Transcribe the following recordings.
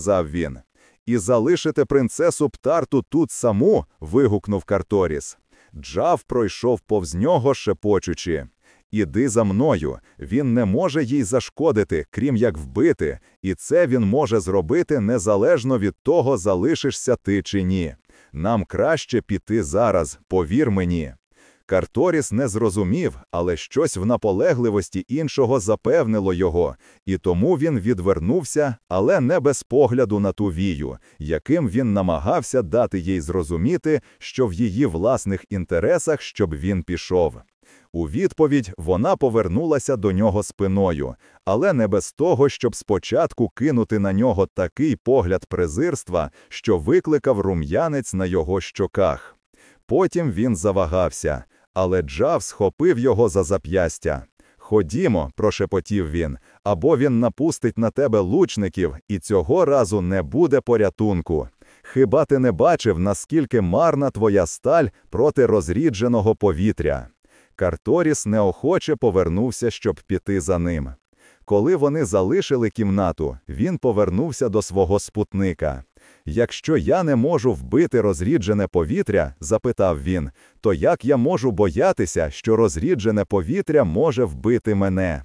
сказав він. І залишите принцесу Птарту тут саму. вигукнув Карторіс. Джав пройшов повз нього, шепочучи. Іди за мною, він не може їй зашкодити, крім як вбити, і це він може зробити незалежно від того, залишишся ти чи ні. Нам краще піти зараз, повір мені. Карторіс не зрозумів, але щось в наполегливості іншого запевнило його, і тому він відвернувся, але не без погляду на ту вію, яким він намагався дати їй зрозуміти, що в її власних інтересах, щоб він пішов. У відповідь вона повернулася до нього спиною, але не без того, щоб спочатку кинути на нього такий погляд презирства, що викликав рум'янець на його щоках. Потім він завагався, але Джав схопив його за зап'ястя. Ходімо, прошепотів він, або він напустить на тебе лучників, і цього разу не буде порятунку. Хіба ти не бачив, наскільки марна твоя сталь проти розрідженого повітря? Карторіс неохоче повернувся, щоб піти за ним. Коли вони залишили кімнату, він повернувся до свого спутника. Якщо я не можу вбити розріджене повітря, запитав він, то як я можу боятися, що розріджене повітря може вбити мене?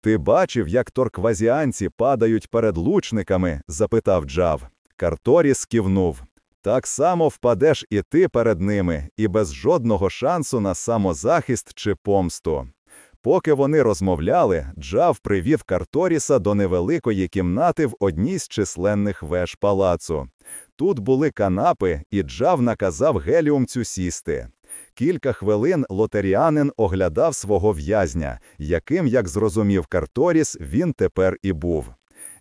Ти бачив, як торквазіанці падають перед лучниками? запитав Джав. Карторіс кивнув. Так само впадеш і ти перед ними, і без жодного шансу на самозахист чи помсту. Поки вони розмовляли, Джав привів Карторіса до невеликої кімнати в одній з численних веж палацу. Тут були канапи, і Джав наказав геліумцю сісти. Кілька хвилин лотеріанин оглядав свого в'язня, яким, як зрозумів Карторіс, він тепер і був.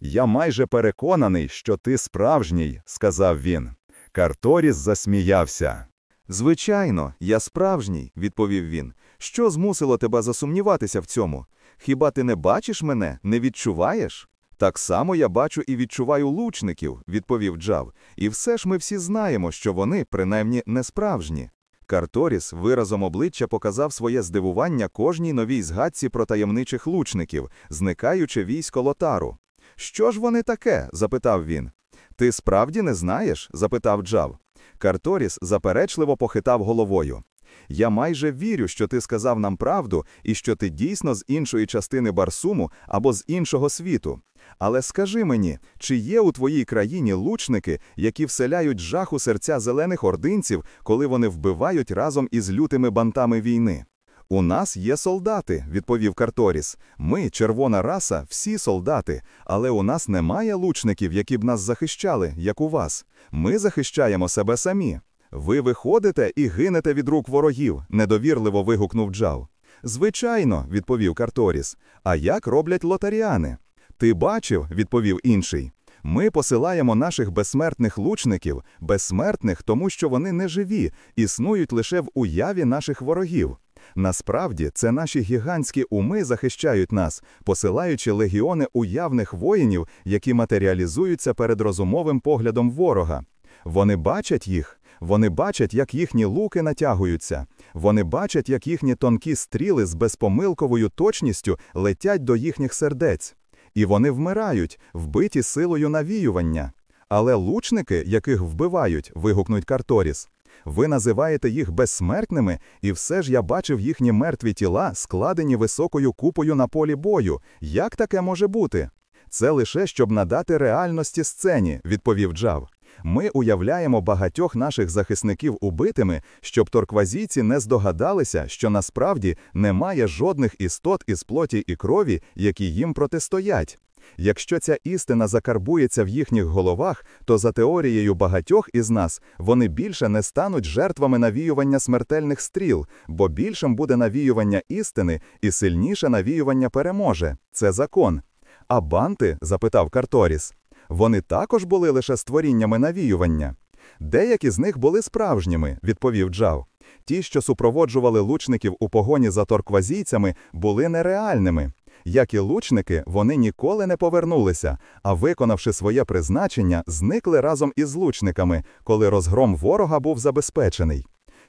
Я майже переконаний, що ти справжній, сказав він. Карторіс засміявся. Звичайно, я справжній, відповів він. Що змусило тебе засумніватися в цьому? Хіба ти не бачиш мене, не відчуваєш? Так само я бачу і відчуваю лучників, відповів Джав, і все ж ми всі знаємо, що вони, принаймні, не справжні. Карторіс виразом обличчя показав своє здивування кожній новій згадці про таємничих лучників, зникаючи військо лотару. Що ж вони таке? запитав він. Ти справді не знаєш? запитав Джав. Карторіс заперечливо похитав головою. Я майже вірю, що ти сказав нам правду і що ти дійсно з іншої частини Барсуму або з іншого світу. Але скажи мені, чи є у твоїй країні лучники, які вселяють жах у серця зелених ординців, коли вони вбивають разом із лютими бантами війни? У нас є солдати, відповів Карторіс. Ми, червона раса, всі солдати, але у нас немає лучників, які б нас захищали, як у вас. Ми захищаємо себе самі. Ви виходите і гинете від рук ворогів, недовірливо вигукнув Джав. Звичайно, відповів Карторіс. А як роблять лотаріани? Ти бачив, відповів інший. Ми посилаємо наших безсмертних лучників, безсмертних, тому що вони не живі, існують лише в уяві наших ворогів. Насправді це наші гігантські уми захищають нас, посилаючи легіони уявних воїнів, які матеріалізуються перед розумовим поглядом ворога. Вони бачать їх, вони бачать, як їхні луки натягуються, вони бачать, як їхні тонкі стріли з безпомилковою точністю летять до їхніх сердець, і вони вмирають, вбиті силою навіювання. Але лучники, яких вбивають, вигукнуть Карторіс, ви називаєте їх безсмертними, і все ж я бачив їхні мертві тіла, складені високою купою на полі бою. Як таке може бути? Це лише щоб надати реальності сцені, відповів Джав. Ми уявляємо багатьох наших захисників убитими, щоб торквазійці не здогадалися, що насправді немає жодних істот із плоті і крові, які їм протистоять. Якщо ця істина закарбується в їхніх головах, то за теорією багатьох із нас вони більше не стануть жертвами навіювання смертельних стріл, бо більшим буде навіювання істини і сильніше навіювання переможе. Це закон. А банти? запитав Карторіс. Вони також були лише створіннями навіювання. Деякі з них були справжніми, відповів Джав. Ті, що супроводжували лучників у погоні за торквазійцями, були нереальними. Як і лучники, вони ніколи не повернулися, а виконавши своє призначення, зникли разом із лучниками, коли розгром ворога був забезпечений.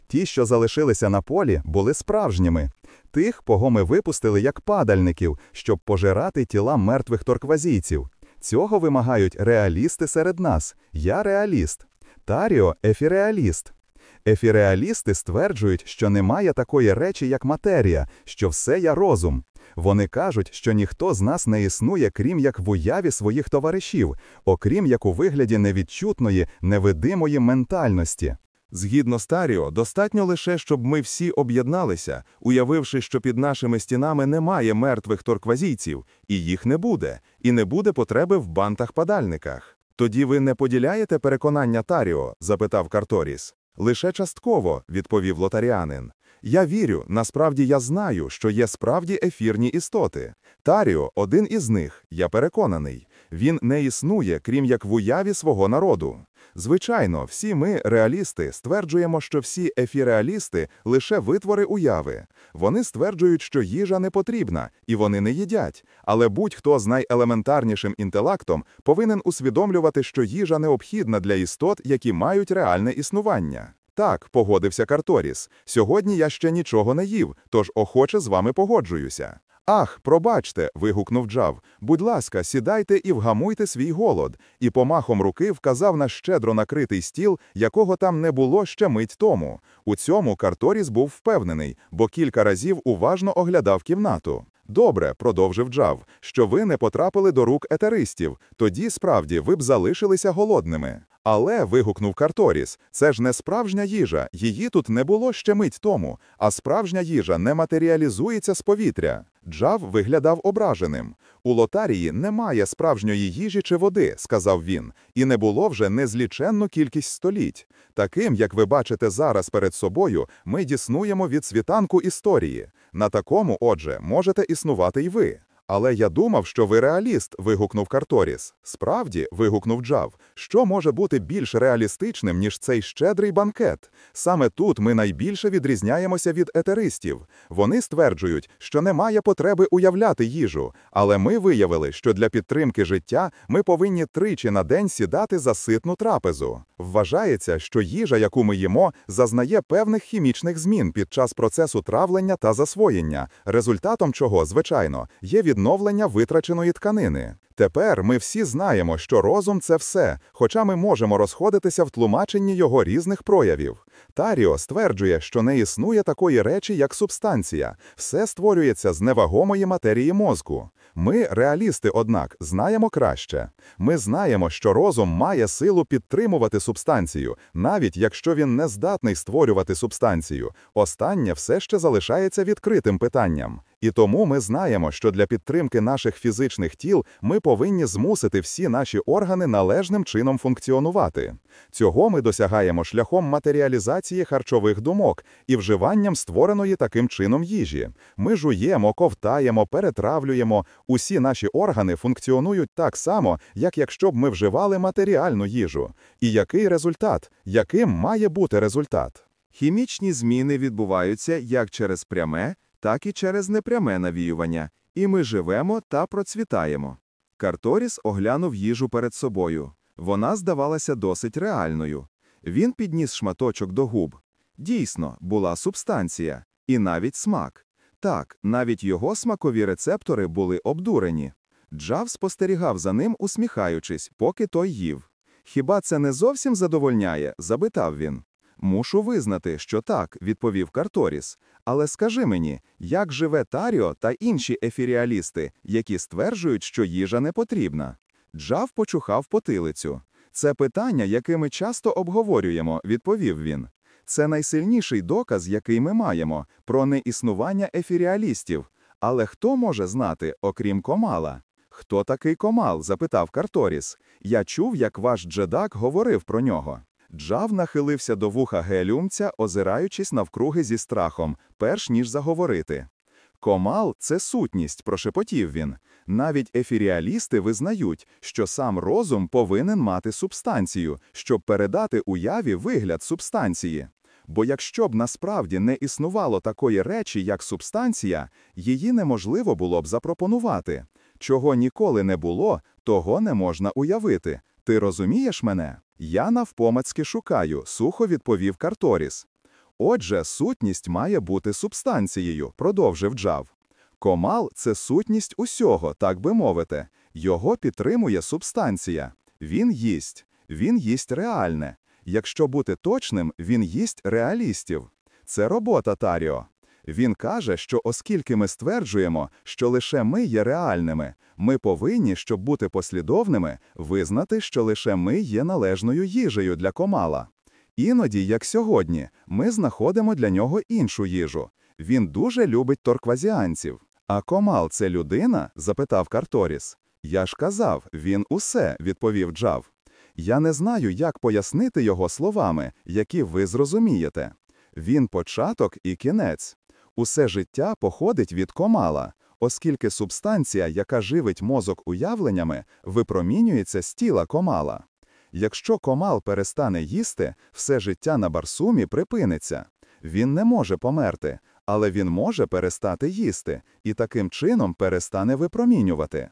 Ті, що залишилися на полі, були справжніми. Тих, кого ми випустили як падальників, щоб пожирати тіла мертвих торквазійців. Цього вимагають реалісти серед нас. Я реаліст. Таріо ефіреаліст. Ефіреалісти стверджують, що немає такої речі, як матерія, що все є розум. Вони кажуть, що ніхто з нас не існує, крім як в уяві своїх товаришів, окрім як у вигляді невідчутної, невидимої ментальності. Згідно з Таріо, достатньо лише, щоб ми всі об'єдналися, уявивши, що під нашими стінами немає мертвих торквазійців, і їх не буде, і не буде потреби в бантах-падальниках. Тоді ви не поділяєте переконання Таріо? запитав Карторіс. Лише частково, відповів лотаріанин. Я вірю, насправді я знаю, що є справді ефірні істоти. Таріо один із них, я переконаний. Він не існує, крім як в уяві свого народу. Звичайно, всі ми, реалісти, стверджуємо, що всі ефіреалісти лише витвори уяви. Вони стверджують, що їжа не потрібна, і вони не їдять. Але будь-хто з найелементарнішим інтелектом повинен усвідомлювати, що їжа необхідна для істот, які мають реальне існування. Так, погодився Карторіс. Сьогодні я ще нічого не їв, тож охоче з вами погоджуюся. Ах, пробачте, вигукнув Джав. Будь ласка, сідайте і вгамуйте свій голод, і помахом руки вказав на щедро накритий стіл, якого там не було ще мить тому. У цьому Карторіс був впевнений, бо кілька разів уважно оглядав кімнату. Добре, продовжив Джав, що ви не потрапили до рук етеристів, тоді справді ви б залишилися голодними. Але, вигукнув Карторіс, це ж не справжня їжа, її тут не було ще мить тому, а справжня їжа не матеріалізується з повітря. Джав виглядав ображеним. У лотарії немає справжньої їжі чи води, сказав він, і не було вже незліченну кількість століть. Таким, як ви бачите зараз перед собою, ми діснуємо від світанку історії. На такому, отже, можете існувати й ви. Але я думав, що ви реаліст, вигукнув Карторіс. Справді, вигукнув Джав, що може бути більш реалістичним, ніж цей щедрий банкет? Саме тут ми найбільше відрізняємося від етеристів. Вони стверджують, що немає потреби уявляти їжу, але ми виявили, що для підтримки життя ми повинні тричі на день сідати за ситну трапезу. Вважається, що їжа, яку ми їмо, зазнає певних хімічних змін під час процесу травлення та засвоєння, результатом чого, звичайно, є відновлення витраченої тканини. Тепер ми всі знаємо, що розум це все, хоча ми можемо розходитися в тлумаченні його різних проявів. Таріо стверджує, що не існує такої речі, як субстанція, все створюється з невагомої матерії мозку. Ми, реалісти, однак, знаємо краще. Ми знаємо, що розум має силу підтримувати субстанцію, навіть якщо він не здатний створювати субстанцію. Останнє все ще залишається відкритим питанням. І тому ми знаємо, що для підтримки наших фізичних тіл ми повинні змусити всі наші органи належним чином функціонувати. Цього ми досягаємо шляхом матеріалізації харчових думок і вживанням створеної таким чином їжі. Ми жуємо, ковтаємо, перетравлюємо. Усі наші органи функціонують так само, як якщо б ми вживали матеріальну їжу. І який результат? Яким має бути результат? Хімічні зміни відбуваються як через пряме, так і через непряме навіювання, і ми живемо та процвітаємо. Карторіс оглянув їжу перед собою. Вона здавалася досить реальною. Він підніс шматочок до губ. Дійсно, була субстанція, і навіть смак. Так, навіть його смакові рецептори були обдурені. Джав спостерігав за ним, усміхаючись, поки той їв. Хіба це не зовсім задовольняє? запитав він. Мушу визнати, що так, відповів Карторіс. Але скажи мені, як живе Таріо та інші ефіріалісти, які стверджують, що їжа не потрібна? Джав почухав потилицю. Це питання, яке ми часто обговорюємо, відповів він. Це найсильніший доказ, який ми маємо, про неіснування ефіріалістів. Але хто може знати, окрім Комала? Хто такий Комал? запитав Карторіс. Я чув, як ваш джедак говорив про нього. Джав нахилився до вуха геліумця, озираючись навкруги зі страхом, перш ніж заговорити. Комал це сутність, прошепотів він. Навіть ефіріалісти визнають, що сам розум повинен мати субстанцію, щоб передати уяві вигляд субстанції. Бо якщо б насправді не існувало такої речі, як субстанція, її неможливо було б запропонувати. Чого ніколи не було, того не можна уявити. Ти розумієш мене? Я навпомацьки шукаю, сухо відповів Карторіс. Отже, сутність має бути субстанцією, продовжив Джав. Комал це сутність усього, так би мовити. Його підтримує субстанція. Він їсть. Він їсть реальне. Якщо бути точним, він їсть реалістів. Це робота Таріо. Він каже, що оскільки ми стверджуємо, що лише ми є реальними, ми повинні, щоб бути послідовними, визнати, що лише ми є належною їжею для комала. Іноді, як сьогодні, ми знаходимо для нього іншу їжу. Він дуже любить торквазіанців. А комал це людина? запитав Карторіс. Я ж казав, він усе, відповів Джав. Я не знаю, як пояснити його словами, які ви зрозумієте. Він початок і кінець. Усе життя походить від комала, оскільки субстанція, яка живить мозок уявленнями, випромінюється з тіла комала. Якщо комал перестане їсти, все життя на барсумі припиниться. Він не може померти, але він може перестати їсти і таким чином перестане випромінювати.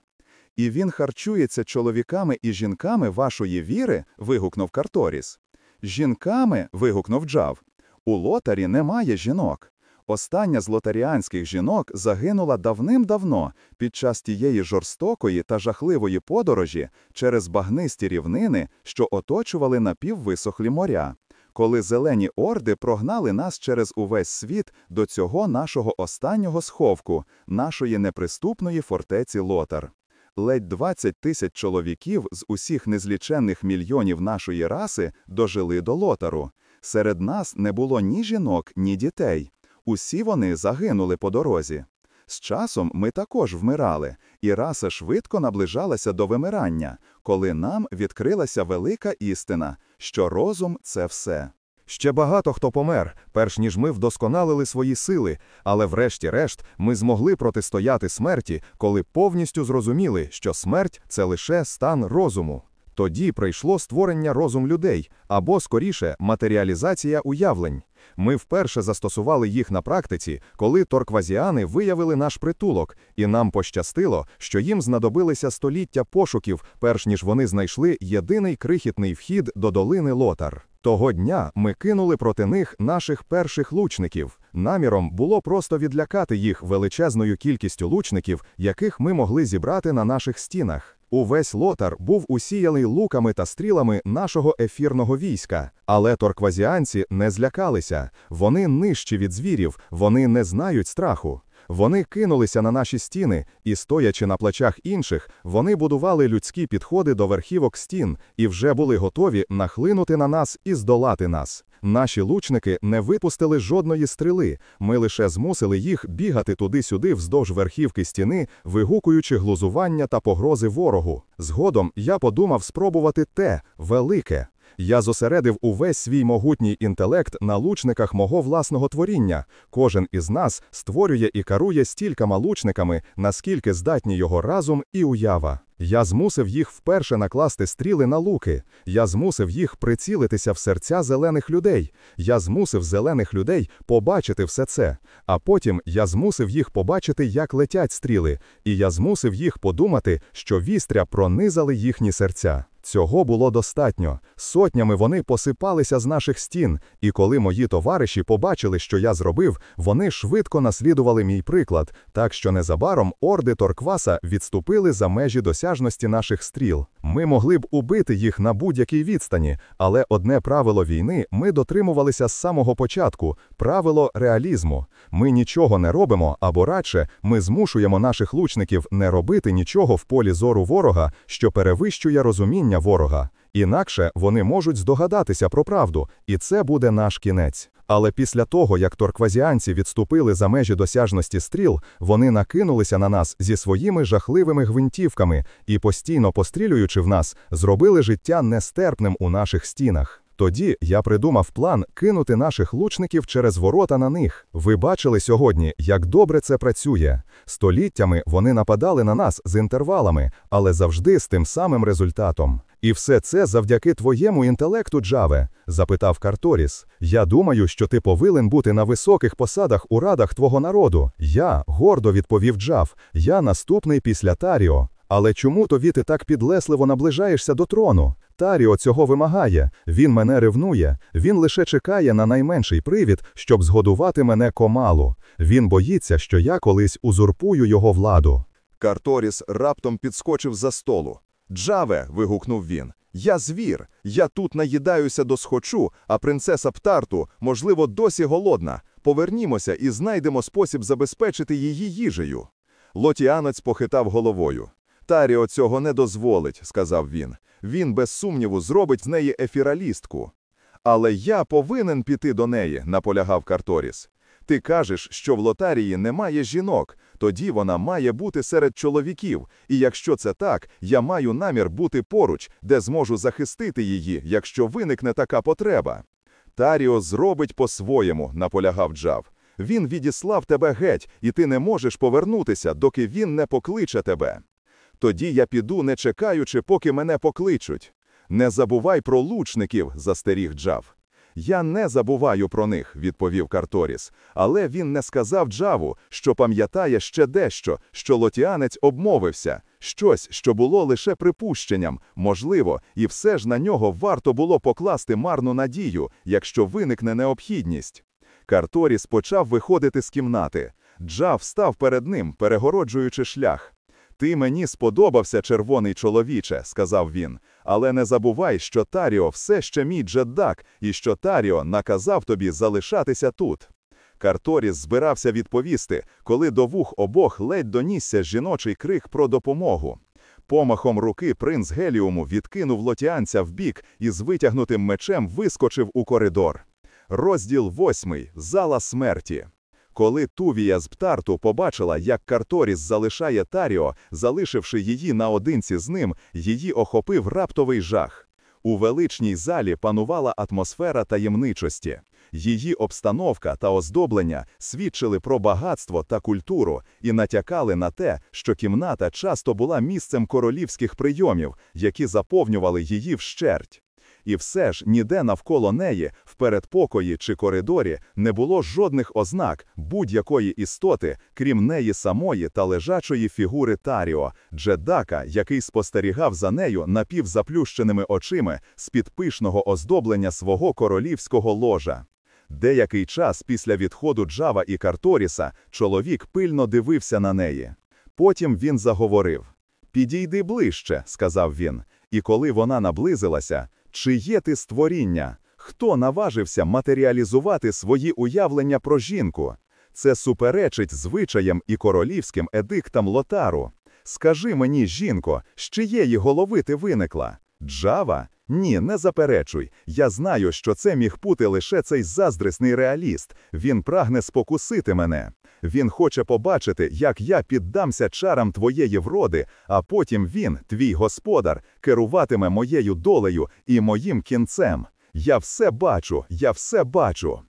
І він харчується чоловіками і жінками вашої віри, вигукнув Карторіс. Жінками. вигукнув Джав. У лотарі немає жінок. Остання з лотаріанських жінок загинула давним-давно під час тієї жорстокої та жахливої подорожі через багнисті рівнини, що оточували напіввисохлі моря, коли зелені орди прогнали нас через увесь світ до цього нашого останнього сховку, нашої неприступної фортеці Лотар. Ледь 20 тисяч чоловіків з усіх незліченних мільйонів нашої раси дожили до лотару. Серед нас не було ні жінок, ні дітей. Усі вони загинули по дорозі. З часом ми також вмирали, і раса швидко наближалася до вимирання, коли нам відкрилася велика істина, що розум це все. Ще багато хто помер, перш ніж ми вдосконалили свої сили, але врешті-решт ми змогли протистояти смерті, коли повністю зрозуміли, що смерть це лише стан розуму. Тоді прийшло створення розум людей або, скоріше, матеріалізація уявлень. Ми вперше застосували їх на практиці, коли торквазіани виявили наш притулок, і нам пощастило, що їм знадобилися століття пошуків, перш ніж вони знайшли єдиний крихітний вхід до долини Лотар. Того дня ми кинули проти них наших перших лучників. Наміром було просто відлякати їх величезною кількістю лучників, яких ми могли зібрати на наших стінах. Увесь лотар був усіяний луками та стрілами нашого ефірного війська, але торквазіанці не злякалися. Вони нижчі від звірів, вони не знають страху. Вони кинулися на наші стіни, і, стоячи на плечах інших, вони будували людські підходи до верхівок стін і вже були готові нахлинути на нас і здолати нас. Наші лучники не випустили жодної стріли, ми лише змусили їх бігати туди-сюди вздовж верхівки стіни, вигукуючи глузування та погрози ворогу. Згодом я подумав спробувати те велике. Я зосередив увесь свій могутній інтелект на лучниках мого власного творіння. Кожен із нас створює і карує стількома лучниками, наскільки здатні його разум і уява. Я змусив їх вперше накласти стріли на луки. Я змусив їх прицілитися в серця зелених людей. Я змусив зелених людей побачити все це. А потім я змусив їх побачити, як летять стріли, і я змусив їх подумати, що вістря пронизали їхні серця. Цього було достатньо. Сотнями вони посипалися з наших стін, і коли мої товариші побачили, що я зробив, вони швидко наслідували мій приклад, так що незабаром орди Торкваса відступили за межі досяжності наших стріл. Ми могли б убити їх на будь-якій відстані, але одне правило війни ми дотримувалися з самого початку правило реалізму. Ми нічого не робимо, або радше ми змушуємо наших лучників не робити нічого в полі зору ворога, що перевищує розуміння ворога. Інакше вони можуть здогадатися про правду, і це буде наш кінець. Але після того, як торквазіанці відступили за межі досяжності стріл, вони накинулися на нас зі своїми жахливими гвинтівками і, постійно пострілюючи в нас, зробили життя нестерпним у наших стінах. Тоді я придумав план кинути наших лучників через ворота на них. Ви бачили сьогодні, як добре це працює. Століттями вони нападали на нас з інтервалами, але завжди з тим самим результатом. І все це завдяки твоєму інтелекту, Джаве? запитав Карторіс. Я думаю, що ти повинен бути на високих посадах у радах твого народу. Я гордо відповів Джав. Я наступний після Таріо. Але чому тобі ти так підлесливо наближаєшся до трону? Таріо цього вимагає, він мене ревнує, він лише чекає на найменший привід, щоб згодувати мене комалу. Він боїться, що я колись узурпую його владу. Карторіс раптом підскочив за столу. Джаве. вигукнув він. Я звір. Я тут наїдаюся до схочу, а принцеса Птарту, можливо, досі голодна. Повернімося і знайдемо спосіб забезпечити її їжею. Лотіанець похитав головою. Таріо цього не дозволить, сказав він. Він, без сумніву, зробить з неї ефіралістку. Але я повинен піти до неї, наполягав Карторіс. Ти кажеш, що в лотарії немає жінок, тоді вона має бути серед чоловіків, і якщо це так, я маю намір бути поруч, де зможу захистити її, якщо виникне така потреба. Таріо зробить по-своєму, наполягав Джав. Він відіслав тебе геть, і ти не можеш повернутися, доки він не покличе тебе. Тоді я піду, не чекаючи, поки мене покличуть. Не забувай про лучників, застеріг Джав. Я не забуваю про них, відповів Карторіс, але він не сказав Джаву, що пам'ятає ще дещо, що лотіанець обмовився, щось, що було лише припущенням, можливо, і все ж на нього варто було покласти марну надію, якщо виникне необхідність. Карторіс почав виходити з кімнати. Джав став перед ним, перегороджуючи шлях. Ти мені сподобався, червоний чоловіче, сказав він, але не забувай, що Таріо все ще мій джеддак, і що Таріо наказав тобі залишатися тут. Карторіс збирався відповісти, коли до вух обох ледь донісся жіночий крик про допомогу. Помахом руки принц Геліуму відкинув лотіанця вбік і з витягнутим мечем вискочив у коридор. Розділ восьмий. Зала смерті. Коли Тувія з Птарту побачила, як Карторіс залишає Таріо, залишивши її наодинці з ним, її охопив раптовий жах. У величній залі панувала атмосфера таємничості. Її обстановка та оздоблення свідчили про багатство та культуру і натякали на те, що кімната часто була місцем королівських прийомів, які заповнювали її вщерть. І все ж ніде навколо неї, в передпокої чи коридорі, не було жодних ознак будь-якої істоти, крім неї самої та лежачої фігури Таріо, джедака, який спостерігав за нею напівзаплющеними очима з-під пишного оздоблення свого королівського ложа. Деякий час після відходу Джава і Карторіса чоловік пильно дивився на неї. Потім він заговорив: Підійди ближче, сказав він, і коли вона наблизилася, чи є ти створіння? Хто наважився матеріалізувати свої уявлення про жінку? Це суперечить звичаям і королівським едиктам лотару. Скажи мені, жінко, з чиєї голови ти виникла? Джава? Ні, не заперечуй. Я знаю, що це міг бути лише цей заздрісний реаліст. Він прагне спокусити мене. Він хоче побачити, як я піддамся чарам твоєї вроди, а потім він, твій господар, керуватиме моєю долею і моїм кінцем. Я все бачу, я все бачу.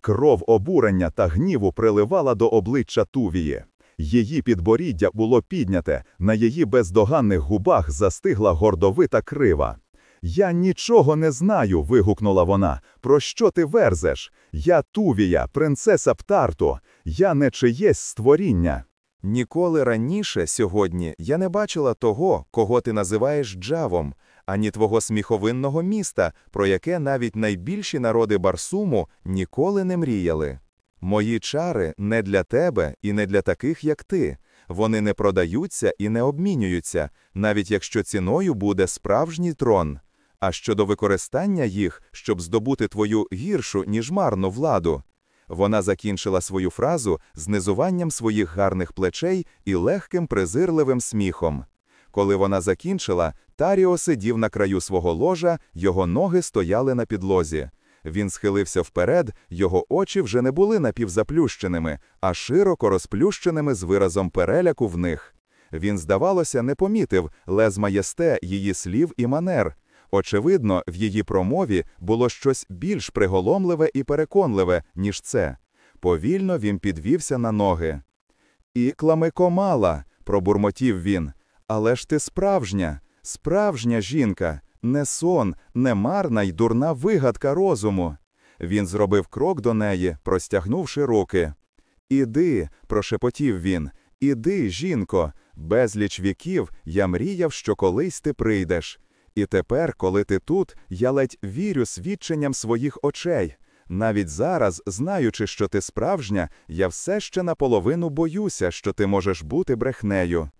Кров обурення та гніву приливала до обличчя Тувії. Її підборіддя було підняте, на її бездоганних губах застигла гордовита крива. Я нічого не знаю. вигукнула вона. Про що ти верзеш? Я Тувія, принцеса Птарту, я не чиєсь створіння. Ніколи раніше сьогодні я не бачила того, кого ти називаєш Джавом, ані твого сміховинного міста, про яке навіть найбільші народи Барсуму ніколи не мріяли. Мої чари не для тебе і не для таких, як ти. Вони не продаються і не обмінюються, навіть якщо ціною буде справжній трон. А щодо використання їх, щоб здобути твою гіршу, ніж марну владу. Вона закінчила свою фразу знизуванням своїх гарних плечей і легким презирливим сміхом. Коли вона закінчила, Таріо сидів на краю свого ложа, його ноги стояли на підлозі. Він схилився вперед, його очі вже не були напівзаплющеними, а широко розплющеними з виразом переляку в них. Він, здавалося, не помітив лез маєсте її слів і манер. Очевидно, в її промові було щось більш приголомливе і переконливе, ніж це. Повільно він підвівся на ноги. Іклами комала, пробурмотів він. Але ж ти справжня, справжня жінка, не сон, не марна й дурна вигадка розуму. Він зробив крок до неї, простягнувши руки. Іди, прошепотів він, іди, жінко, безліч віків я мріяв, що колись ти прийдеш. І тепер, коли ти тут, я ледь вірю свідченням своїх очей. Навіть зараз, знаючи, що ти справжня, я все ще наполовину боюся, що ти можеш бути брехнею.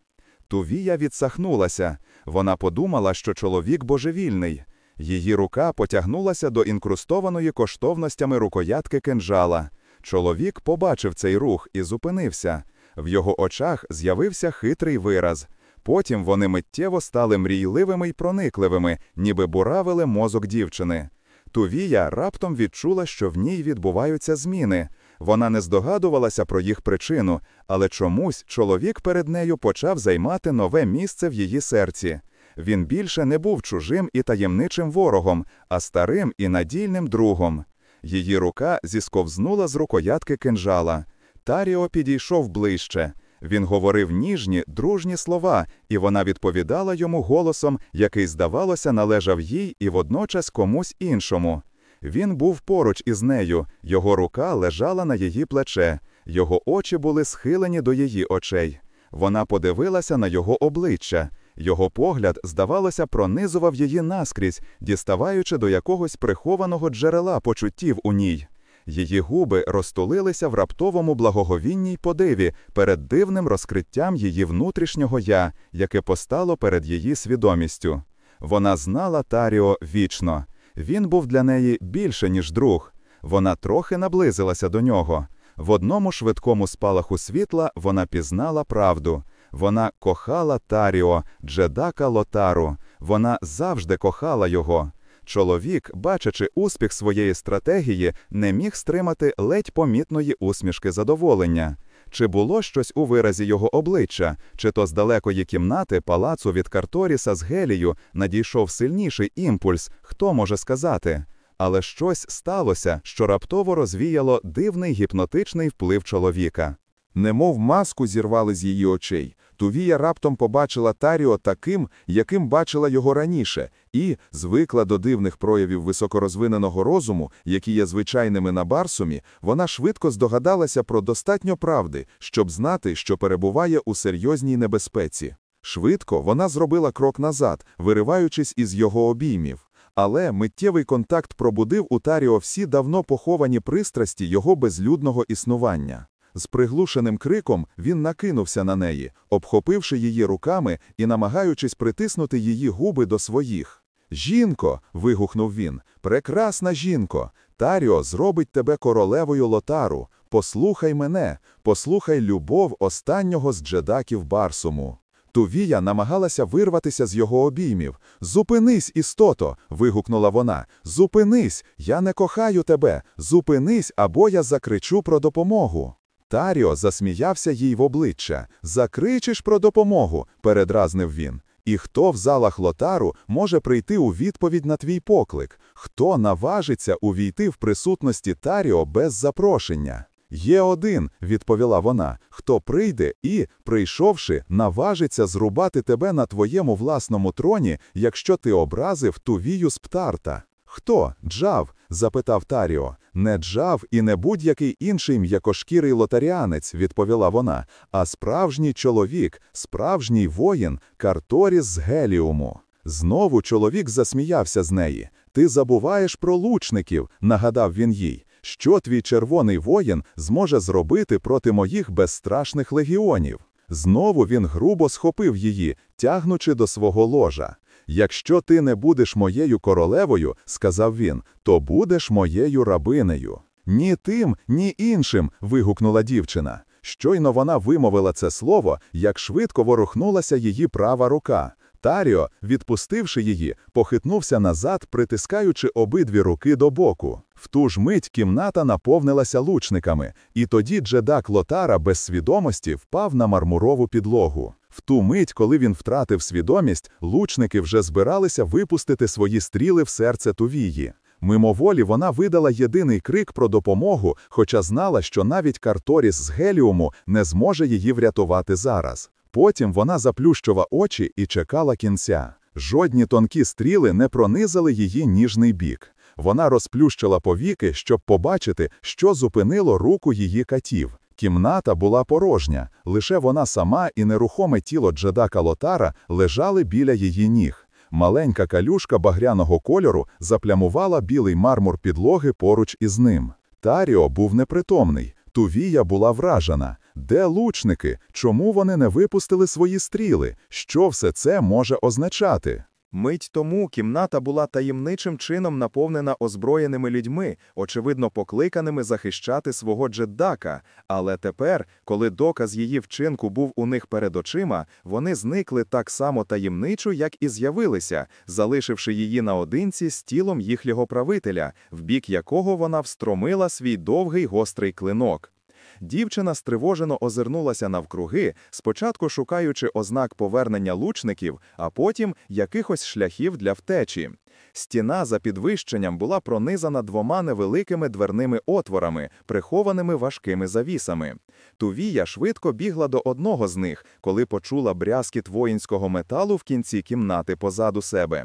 Тувія відсахнулася. Вона подумала, що чоловік божевільний. Її рука потягнулася до інкрустованої коштовностями рукоятки кинджала. Чоловік побачив цей рух і зупинився. В його очах з'явився хитрий вираз. Потім вони миттєво стали мрійливими й проникливими, ніби буравили мозок дівчини. Тувія раптом відчула, що в ній відбуваються зміни. Вона не здогадувалася про їх причину, але чомусь чоловік перед нею почав займати нове місце в її серці. Він більше не був чужим і таємничим ворогом, а старим і надійним другом. Її рука зісковзнула з рукоятки кинжала. Таріо підійшов ближче. Він говорив ніжні, дружні слова, і вона відповідала йому голосом, який, здавалося, належав їй і водночас комусь іншому. Він був поруч із нею, його рука лежала на її плече, його очі були схилені до її очей. Вона подивилася на його обличчя. Його погляд, здавалося, пронизував її наскрізь, діставаючи до якогось прихованого джерела почуттів у ній. Її губи розтулилися в раптовому благоговінній подиві перед дивним розкриттям її внутрішнього я, яке постало перед її свідомістю. Вона знала Таріо вічно. Він був для неї більше, ніж друг. Вона трохи наблизилася до нього. В одному швидкому спалаху світла вона пізнала правду. Вона кохала Таріо, Джедака Лотару. Вона завжди кохала його. Чоловік, бачачи успіх своєї стратегії, не міг стримати ледь помітної усмішки задоволення. Чи було щось у виразі його обличчя, чи то з далекої кімнати палацу від Карторіса з Гелію надійшов сильніший імпульс, хто може сказати. Але щось сталося, що раптово розвіяло дивний гіпнотичний вплив чоловіка. Немов маску зірвали з її очей. Тувія раптом побачила Таріо таким, яким бачила його раніше, і звикла до дивних проявів високорозвиненого розуму, які є звичайними на Барсумі, вона швидко здогадалася про достатньо правди, щоб знати, що перебуває у серйозній небезпеці. Швидко вона зробила крок назад, вириваючись із його обіймів. Але миттєвий контакт пробудив у Таріо всі давно поховані пристрасті його безлюдного існування. З приглушеним криком він накинувся на неї, обхопивши її руками і намагаючись притиснути її губи до своїх. Жінко. вигукнув він, прекрасна жінко. Таріо зробить тебе королевою лотару. Послухай мене, послухай любов останнього з джедаків Барсуму. Тувія намагалася вирватися з його обіймів. Зупинись, істото. вигукнула вона. Зупинись, я не кохаю тебе. Зупинись, або я закричу про допомогу. Таріо засміявся їй в обличчя. Закричиш про допомогу, передразнив він. І хто в залах лотару може прийти у відповідь на твій поклик? Хто наважиться увійти в присутності Таріо без запрошення? Є один, відповіла вона, хто прийде і, прийшовши, наважиться зрубати тебе на твоєму власному троні, якщо ти образив тувію з птарта. Хто? Джав? запитав Таріо. Не Джав і не будь-який інший м'якошкірий лотаріанець, відповіла вона, а справжній чоловік, справжній воїн, Карторіс з Геліуму. Знову чоловік засміявся з неї. Ти забуваєш про лучників, нагадав він їй. Що твій червоний воїн зможе зробити проти моїх безстрашних легіонів? Знову він грубо схопив її, тягнучи до свого ложа. Якщо ти не будеш моєю королевою, сказав він, то будеш моєю рабинею. Ні тим, ні іншим. вигукнула дівчина. Щойно вона вимовила це слово, як швидко ворухнулася її права рука. Таріо, відпустивши її, похитнувся назад, притискаючи обидві руки до боку. В ту ж мить кімната наповнилася лучниками, і тоді джедак Лотара без свідомості впав на мармурову підлогу. В ту мить, коли він втратив свідомість, лучники вже збиралися випустити свої стріли в серце Тувії. Мимоволі вона видала єдиний крик про допомогу, хоча знала, що навіть Карторіс з Геліуму не зможе її врятувати зараз. Потім вона заплющила очі і чекала кінця. Жодні тонкі стріли не пронизали її ніжний бік. Вона розплющила повіки, щоб побачити, що зупинило руку її катів. Кімната була порожня, лише вона сама і нерухоме тіло Джедака Лотара лежали біля її ніг. Маленька калюшка багряного кольору заплямувала білий мармур підлоги поруч із ним. Таріо був непритомний, Тувія була вражена. Де лучники? Чому вони не випустили свої стріли? Що все це може означати? Мить тому кімната була таємничим чином наповнена озброєними людьми, очевидно покликаними захищати свого джеддака, але тепер, коли доказ її вчинку був у них перед очима, вони зникли так само таємничо, як і з'явилися, залишивши її наодинці з тілом їхнього правителя, в бік якого вона встромила свій довгий гострий клинок. Дівчина стривожено озирнулася навкруги, спочатку шукаючи ознак повернення лучників, а потім якихось шляхів для втечі. Стіна за підвищенням була пронизана двома невеликими дверними отворами, прихованими важкими завісами. Тувія швидко бігла до одного з них, коли почула брязкіт воїнського металу в кінці кімнати позаду себе.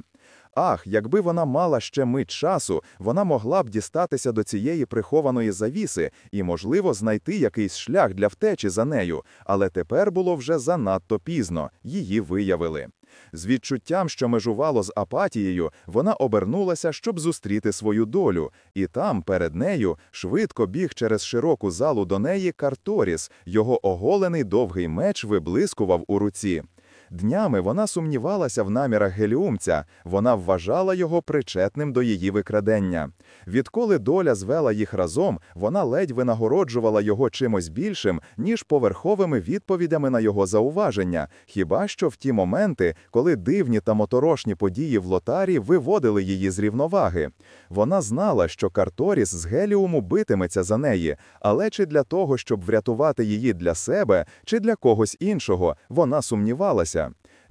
Ах, якби вона мала ще мить часу, вона могла б дістатися до цієї прихованої завіси і, можливо, знайти якийсь шлях для втечі за нею, але тепер було вже занадто пізно, її виявили. З відчуттям, що межувало з апатією, вона обернулася, щоб зустріти свою долю, і там, перед нею, швидко біг через широку залу до неї Карторіс, його оголений довгий меч виблискував у руці. Днями вона сумнівалася в намірах геліумця, вона вважала його причетним до її викрадення. Відколи доля звела їх разом, вона ледь винагороджувала його чимось більшим, ніж поверховими відповідями на його зауваження, хіба що в ті моменти, коли дивні та моторошні події в лотарі виводили її з рівноваги. Вона знала, що Карторіс з геліуму битиметься за неї, але чи для того, щоб врятувати її для себе, чи для когось іншого, вона сумнівалася.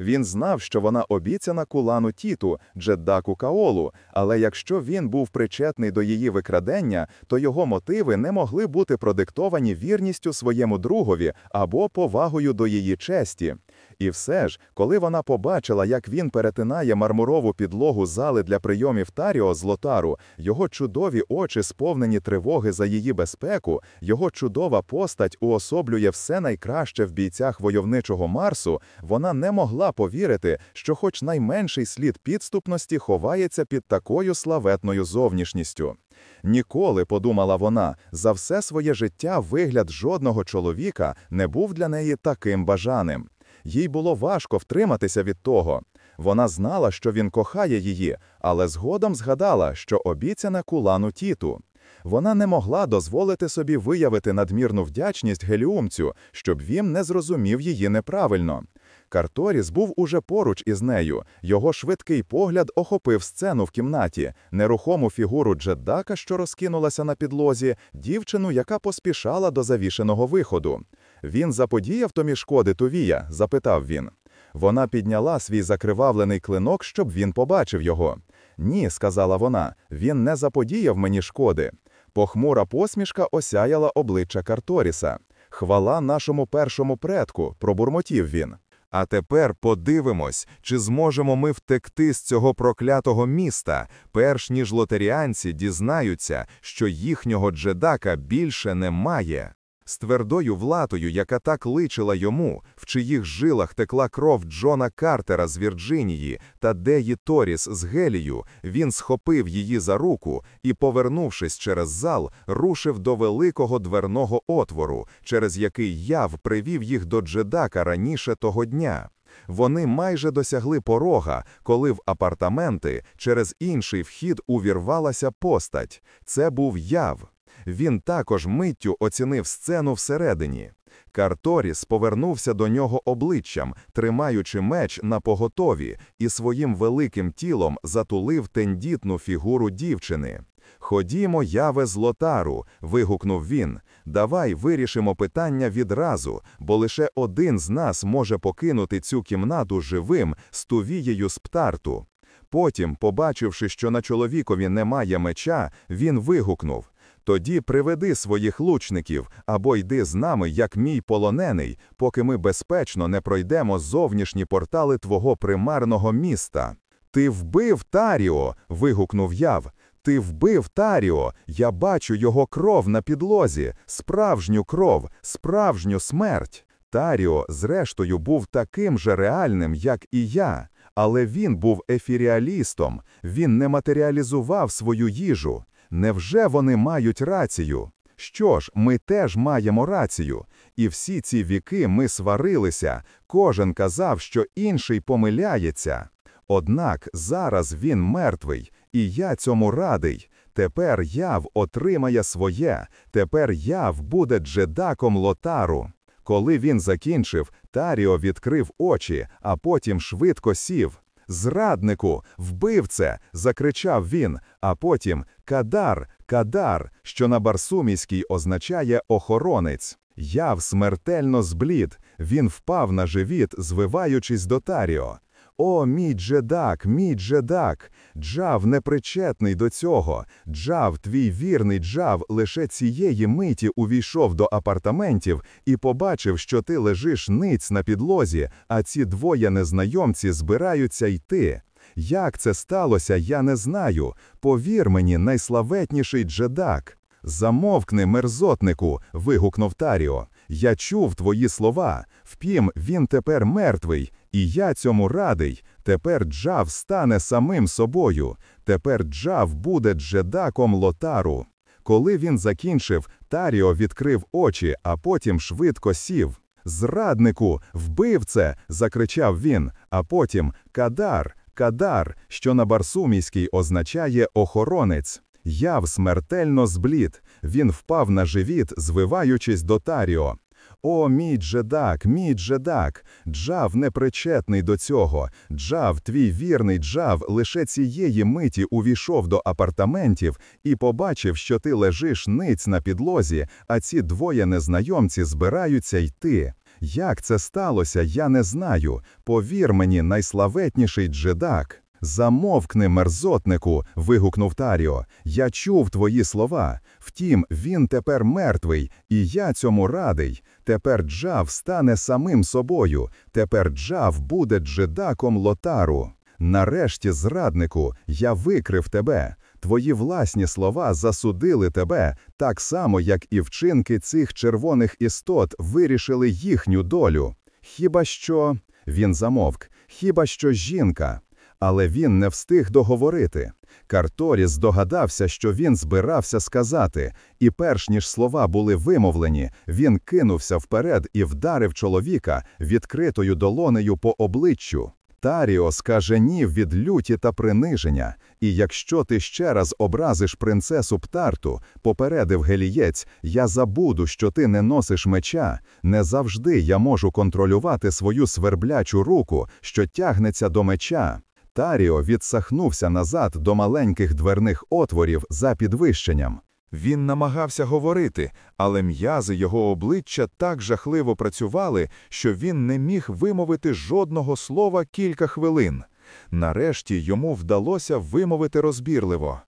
Він знав, що вона обіцяна кулану Тіту, Джеддаку Каолу, але якщо він був причетний до її викрадення, то його мотиви не могли бути продиктовані вірністю своєму другові або повагою до її честі. І все ж, коли вона побачила, як він перетинає мармурову підлогу зали для прийомів Таріо з лотару, його чудові очі сповнені тривоги за її безпеку, його чудова постать уособлює все найкраще в бійцях войовничого Марсу, вона не могла повірити, що хоч найменший слід підступності ховається під такою славетною зовнішністю. Ніколи, подумала вона, за все своє життя вигляд жодного чоловіка не був для неї таким бажаним. Їй було важко втриматися від того. Вона знала, що він кохає її, але згодом згадала, що обіцяна кулану тіту. Вона не могла дозволити собі виявити надмірну вдячність геліумцю, щоб він не зрозумів її неправильно. Карторіс був уже поруч із нею. Його швидкий погляд охопив сцену в кімнаті, нерухому фігуру Джеддака, що розкинулася на підлозі, дівчину, яка поспішала до завішеного виходу. Він заподіяв тобі шкоди Тувія? запитав він. Вона підняла свій закривавлений клинок, щоб він побачив його. Ні, сказала вона, він не заподіяв мені шкоди. Похмура посмішка осяяла обличчя Карторіса. Хвала нашому першому предку, пробурмотів він. А тепер подивимось, чи зможемо ми втекти з цього проклятого міста, перш ніж лотеріанці дізнаються, що їхнього джедака більше немає. З твердою влатою, яка так личила йому, в чиїх жилах текла кров Джона Картера з Вірджинії та Деї Торіс з Гелію, він схопив її за руку і, повернувшись через зал, рушив до великого дверного отвору, через який яв привів їх до джедака раніше того дня. Вони майже досягли порога, коли в апартаменти через інший вхід увірвалася постать. Це був яв. Він також миттю оцінив сцену всередині. Карторіс повернувся до нього обличчям, тримаючи меч на поготові, і своїм великим тілом затулив тендітну фігуру дівчини. Ходімо, яве з лотару, вигукнув він. Давай вирішимо питання відразу, бо лише один з нас може покинути цю кімнату живим з тувією з птарту. Потім, побачивши, що на чоловікові немає меча, він вигукнув тоді приведи своїх лучників або йди з нами, як мій полонений, поки ми безпечно не пройдемо зовнішні портали твого примарного міста. Ти вбив Таріо. вигукнув яв. Ти вбив Таріо, я бачу його кров на підлозі, справжню кров, справжню смерть. Таріо, зрештою, був таким же реальним, як і я, але він був ефіріалістом, він не матеріалізував свою їжу. Невже вони мають рацію? Що ж, ми теж маємо рацію. І всі ці віки ми сварилися, кожен казав, що інший помиляється. Однак зараз він мертвий, і я цьому радий. Тепер яв отримає своє, тепер яв буде джедаком лотару. Коли він закінчив, Таріо відкрив очі, а потім швидко сів. Зраднику, вбивце, закричав він, а потім Кадар, Кадар, що на барсуміській означає охоронець. Яв смертельно зблід, він впав на живіт, звиваючись до Таріо. О, мій джедак, мій джедак! Джав непричетний до цього. Джав, твій вірний джав, лише цієї миті увійшов до апартаментів і побачив, що ти лежиш ниць на підлозі, а ці двоє незнайомці збираються йти. Як це сталося, я не знаю. Повір мені, найславетніший джедак. Замовкни, мерзотнику. вигукнув Таріо. Я чув твої слова. Впім, він тепер мертвий, і я цьому радий. Тепер Джав стане самим собою. Тепер Джав буде джедаком лотару. Коли він закінчив, Таріо відкрив очі, а потім швидко сів. Зраднику, вбивце. закричав він, а потім Кадар, Кадар, що на барсумійській означає охоронець. Яв смертельно зблід. Він впав на живіт, звиваючись до Таріо. О, мій джедак, мій джедак, Джав непричетний до цього. Джав, твій вірний Джав, лише цієї миті увійшов до апартаментів і побачив, що ти лежиш ниць на підлозі, а ці двоє незнайомці збираються йти. Як це сталося, я не знаю. Повір мені, найславетніший джедак. Замовкни, мерзотнику. вигукнув Таріо. Я чув твої слова. Втім, він тепер мертвий, і я цьому радий. Тепер Джав стане самим собою. Тепер Джав буде джедаком лотару. Нарешті, зраднику, я викрив тебе. Твої власні слова засудили тебе так само, як і вчинки цих червоних істот вирішили їхню долю. Хіба що він замовк, хіба що жінка. Але він не встиг договорити. Карторіс здогадався, що він збирався сказати, і перш ніж слова були вимовлені, він кинувся вперед і вдарив чоловіка відкритою долонею по обличчю. Таріо скаженів від люті та приниження, і якщо ти ще раз образиш принцесу Птарту, попередив гелієць, я забуду, що ти не носиш меча. Не завжди я можу контролювати свою сверблячу руку, що тягнеться до меча. Таріо відсахнувся назад до маленьких дверних отворів за підвищенням. Він намагався говорити, але м'язи його обличчя так жахливо працювали, що він не міг вимовити жодного слова кілька хвилин. Нарешті йому вдалося вимовити розбірливо.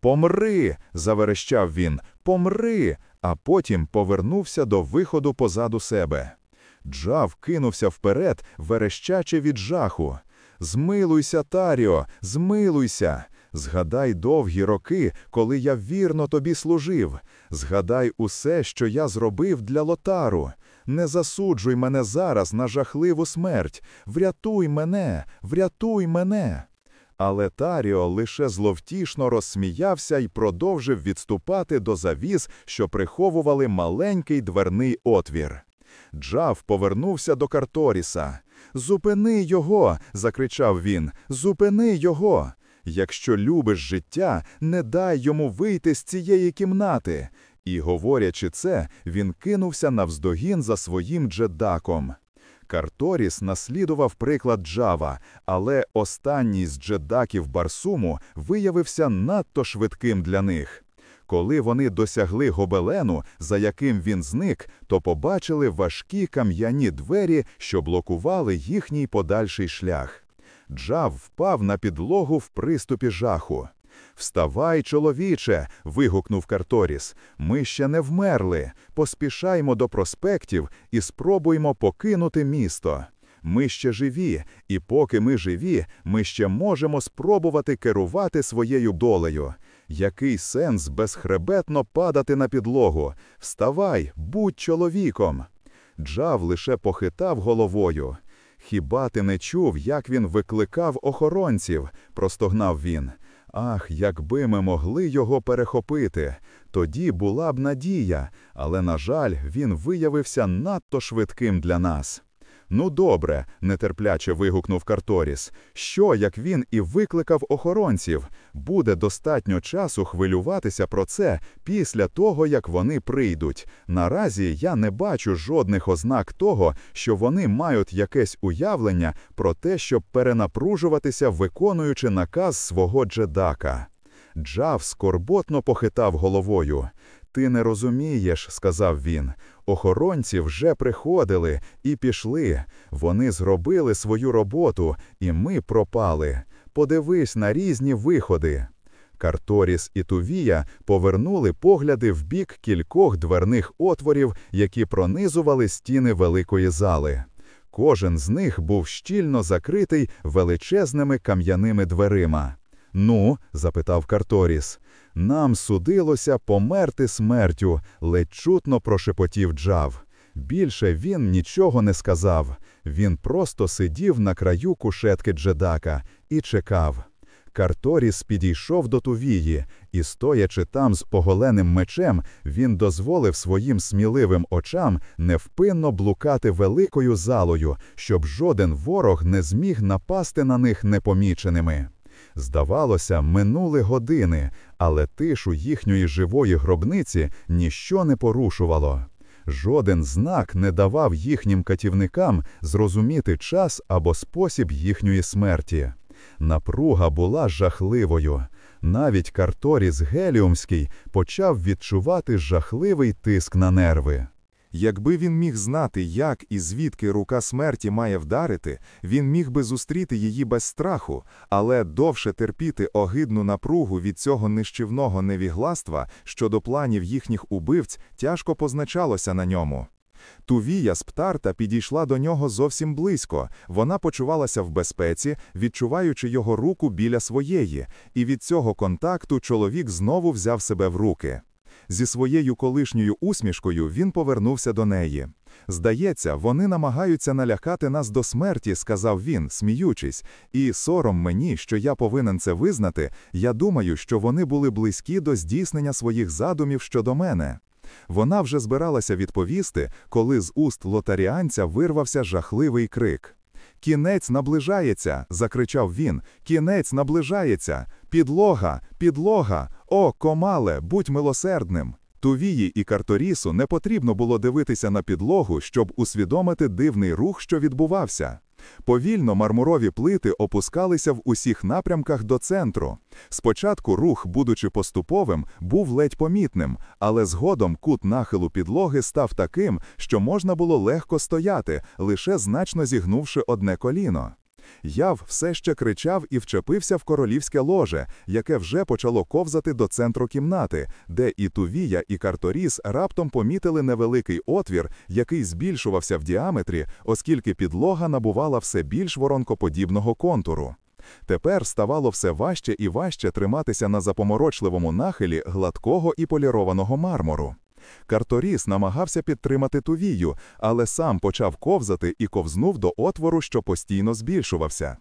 Помри. заверещав він, помри, а потім повернувся до виходу позаду себе. Джав кинувся вперед, верещачи від жаху. Змилуйся, Таріо, змилуйся. Згадай довгі роки, коли я вірно тобі служив. Згадай усе, що я зробив для лотару. Не засуджуй мене зараз на жахливу смерть. Врятуй мене, врятуй мене. Але Таріо лише зловтішно розсміявся і продовжив відступати до завіс, що приховували маленький дверний отвір. Джав повернувся до Карторіса. Зупини його, закричав він. Зупини його. Якщо любиш життя, не дай йому вийти з цієї кімнати. І, говорячи це, він кинувся навздогін за своїм джедаком. Карторіс наслідував приклад Джава, але останній з джедаків Барсуму виявився надто швидким для них. Коли вони досягли гобелену, за яким він зник, то побачили важкі кам'яні двері, що блокували їхній подальший шлях. Джав впав на підлогу в приступі жаху. Вставай, чоловіче. вигукнув Карторіс. Ми ще не вмерли. Поспішаймо до проспектів і спробуймо покинути місто. Ми ще живі, і поки ми живі, ми ще можемо спробувати керувати своєю долею. Який сенс безхребетно падати на підлогу? Вставай, будь чоловіком. Джав лише похитав головою. Хіба ти не чув, як він викликав охоронців? простогнав він. Ах, якби ми могли його перехопити, тоді була б надія, але, на жаль, він виявився надто швидким для нас. Ну добре, нетерпляче вигукнув Карторіс. Що, як він і викликав охоронців? Буде достатньо часу хвилюватися про це після того, як вони прийдуть. Наразі я не бачу жодних ознак того, що вони мають якесь уявлення про те, щоб перенапружуватися, виконуючи наказ свого джедака. Джав скорботно похитав головою. Ти не розумієш, сказав він. Охоронці вже приходили і пішли. Вони зробили свою роботу, і ми пропали. Подивись на різні виходи. Карторіс і Тувія повернули погляди в бік кількох дверних отворів, які пронизували стіни великої зали. Кожен з них був щільно закритий величезними кам'яними дверима. Ну, запитав Карторіс, нам судилося померти смертю, ледь чутно прошепотів Джав. Більше він нічого не сказав. Він просто сидів на краю кушетки Джедака і чекав. Карторіс підійшов до Тувії, і, стоячи там з поголеним мечем, він дозволив своїм сміливим очам невпинно блукати великою залою, щоб жоден ворог не зміг напасти на них непоміченими. Здавалося, минули години, але тишу їхньої живої гробниці ніщо не порушувало. Жоден знак не давав їхнім катівникам зрозуміти час або спосіб їхньої смерті. Напруга була жахливою. Навіть Карторіс Геліумський почав відчувати жахливий тиск на нерви. Якби він міг знати, як і звідки рука смерті має вдарити, він міг би зустріти її без страху, але довше терпіти огидну напругу від цього нищівного невігластва щодо планів їхніх убивць тяжко позначалося на ньому. Тувія з Птарта підійшла до нього зовсім близько. Вона почувалася в безпеці, відчуваючи його руку біля своєї, і від цього контакту чоловік знову взяв себе в руки. Зі своєю колишньою усмішкою він повернувся до неї. Здається, вони намагаються налякати нас до смерті, сказав він, сміючись, і сором мені, що я повинен це визнати, я думаю, що вони були близькі до здійснення своїх задумів щодо мене. Вона вже збиралася відповісти, коли з уст лотаріанця вирвався жахливий крик. Кінець наближається, закричав він. Кінець наближається. Підлога, підлога. О, комале, будь милосердним. Тувії і Карторісу не потрібно було дивитися на підлогу, щоб усвідомити дивний рух, що відбувався. Повільно мармурові плити опускалися в усіх напрямках до центру. Спочатку рух, будучи поступовим, був ледь помітним, але згодом кут нахилу підлоги став таким, що можна було легко стояти, лише значно зігнувши одне коліно. Яв все ще кричав і вчепився в королівське ложе, яке вже почало ковзати до центру кімнати, де і Тувія, і Карторіс раптом помітили невеликий отвір, який збільшувався в діаметрі, оскільки підлога набувала все більш воронкоподібного контуру. Тепер ставало все важче і важче триматися на запоморочливому нахилі гладкого і полірованого мармуру. Карторіс намагався підтримати тувію, але сам почав ковзати і ковзнув до отвору, що постійно збільшувався.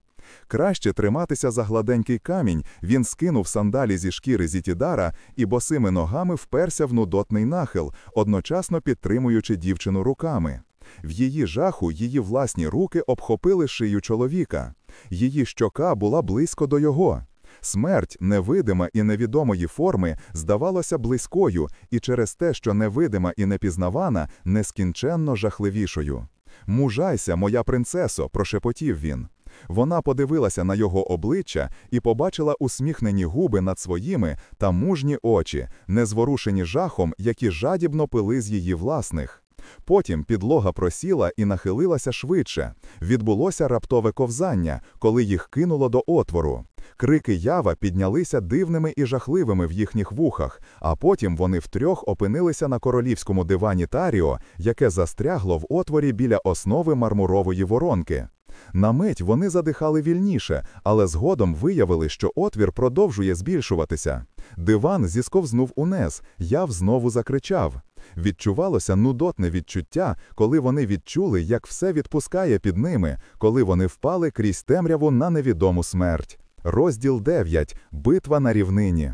Краще триматися за гладенький камінь, він скинув сандалі зі шкіри Зітідара і босими ногами вперся в нудотний нахил, одночасно підтримуючи дівчину руками. В її жаху її власні руки обхопили шию чоловіка. Її щока була близько до його. Смерть, невидима і невідомої форми, здавалося близькою, і через те, що невидима і непізнавана, нескінченно жахливішою. Мужайся, моя принцесо, прошепотів він. Вона подивилася на його обличчя і побачила усміхнені губи над своїми та мужні очі, незворушені жахом, які жадібно пили з її власних. Потім підлога просіла і нахилилася швидше. Відбулося раптове ковзання, коли їх кинуло до отвору. Крики ява піднялися дивними і жахливими в їхніх вухах, а потім вони втрьох опинилися на королівському дивані Таріо, яке застрягло в отворі біля основи мармурової воронки. На мить вони задихали вільніше, але згодом виявили, що отвір продовжує збільшуватися. Диван зісковзнув унес, яв знову закричав. Відчувалося нудотне відчуття, коли вони відчули, як все відпускає під ними, коли вони впали крізь темряву на невідому смерть. Розділ 9. Битва на рівнині.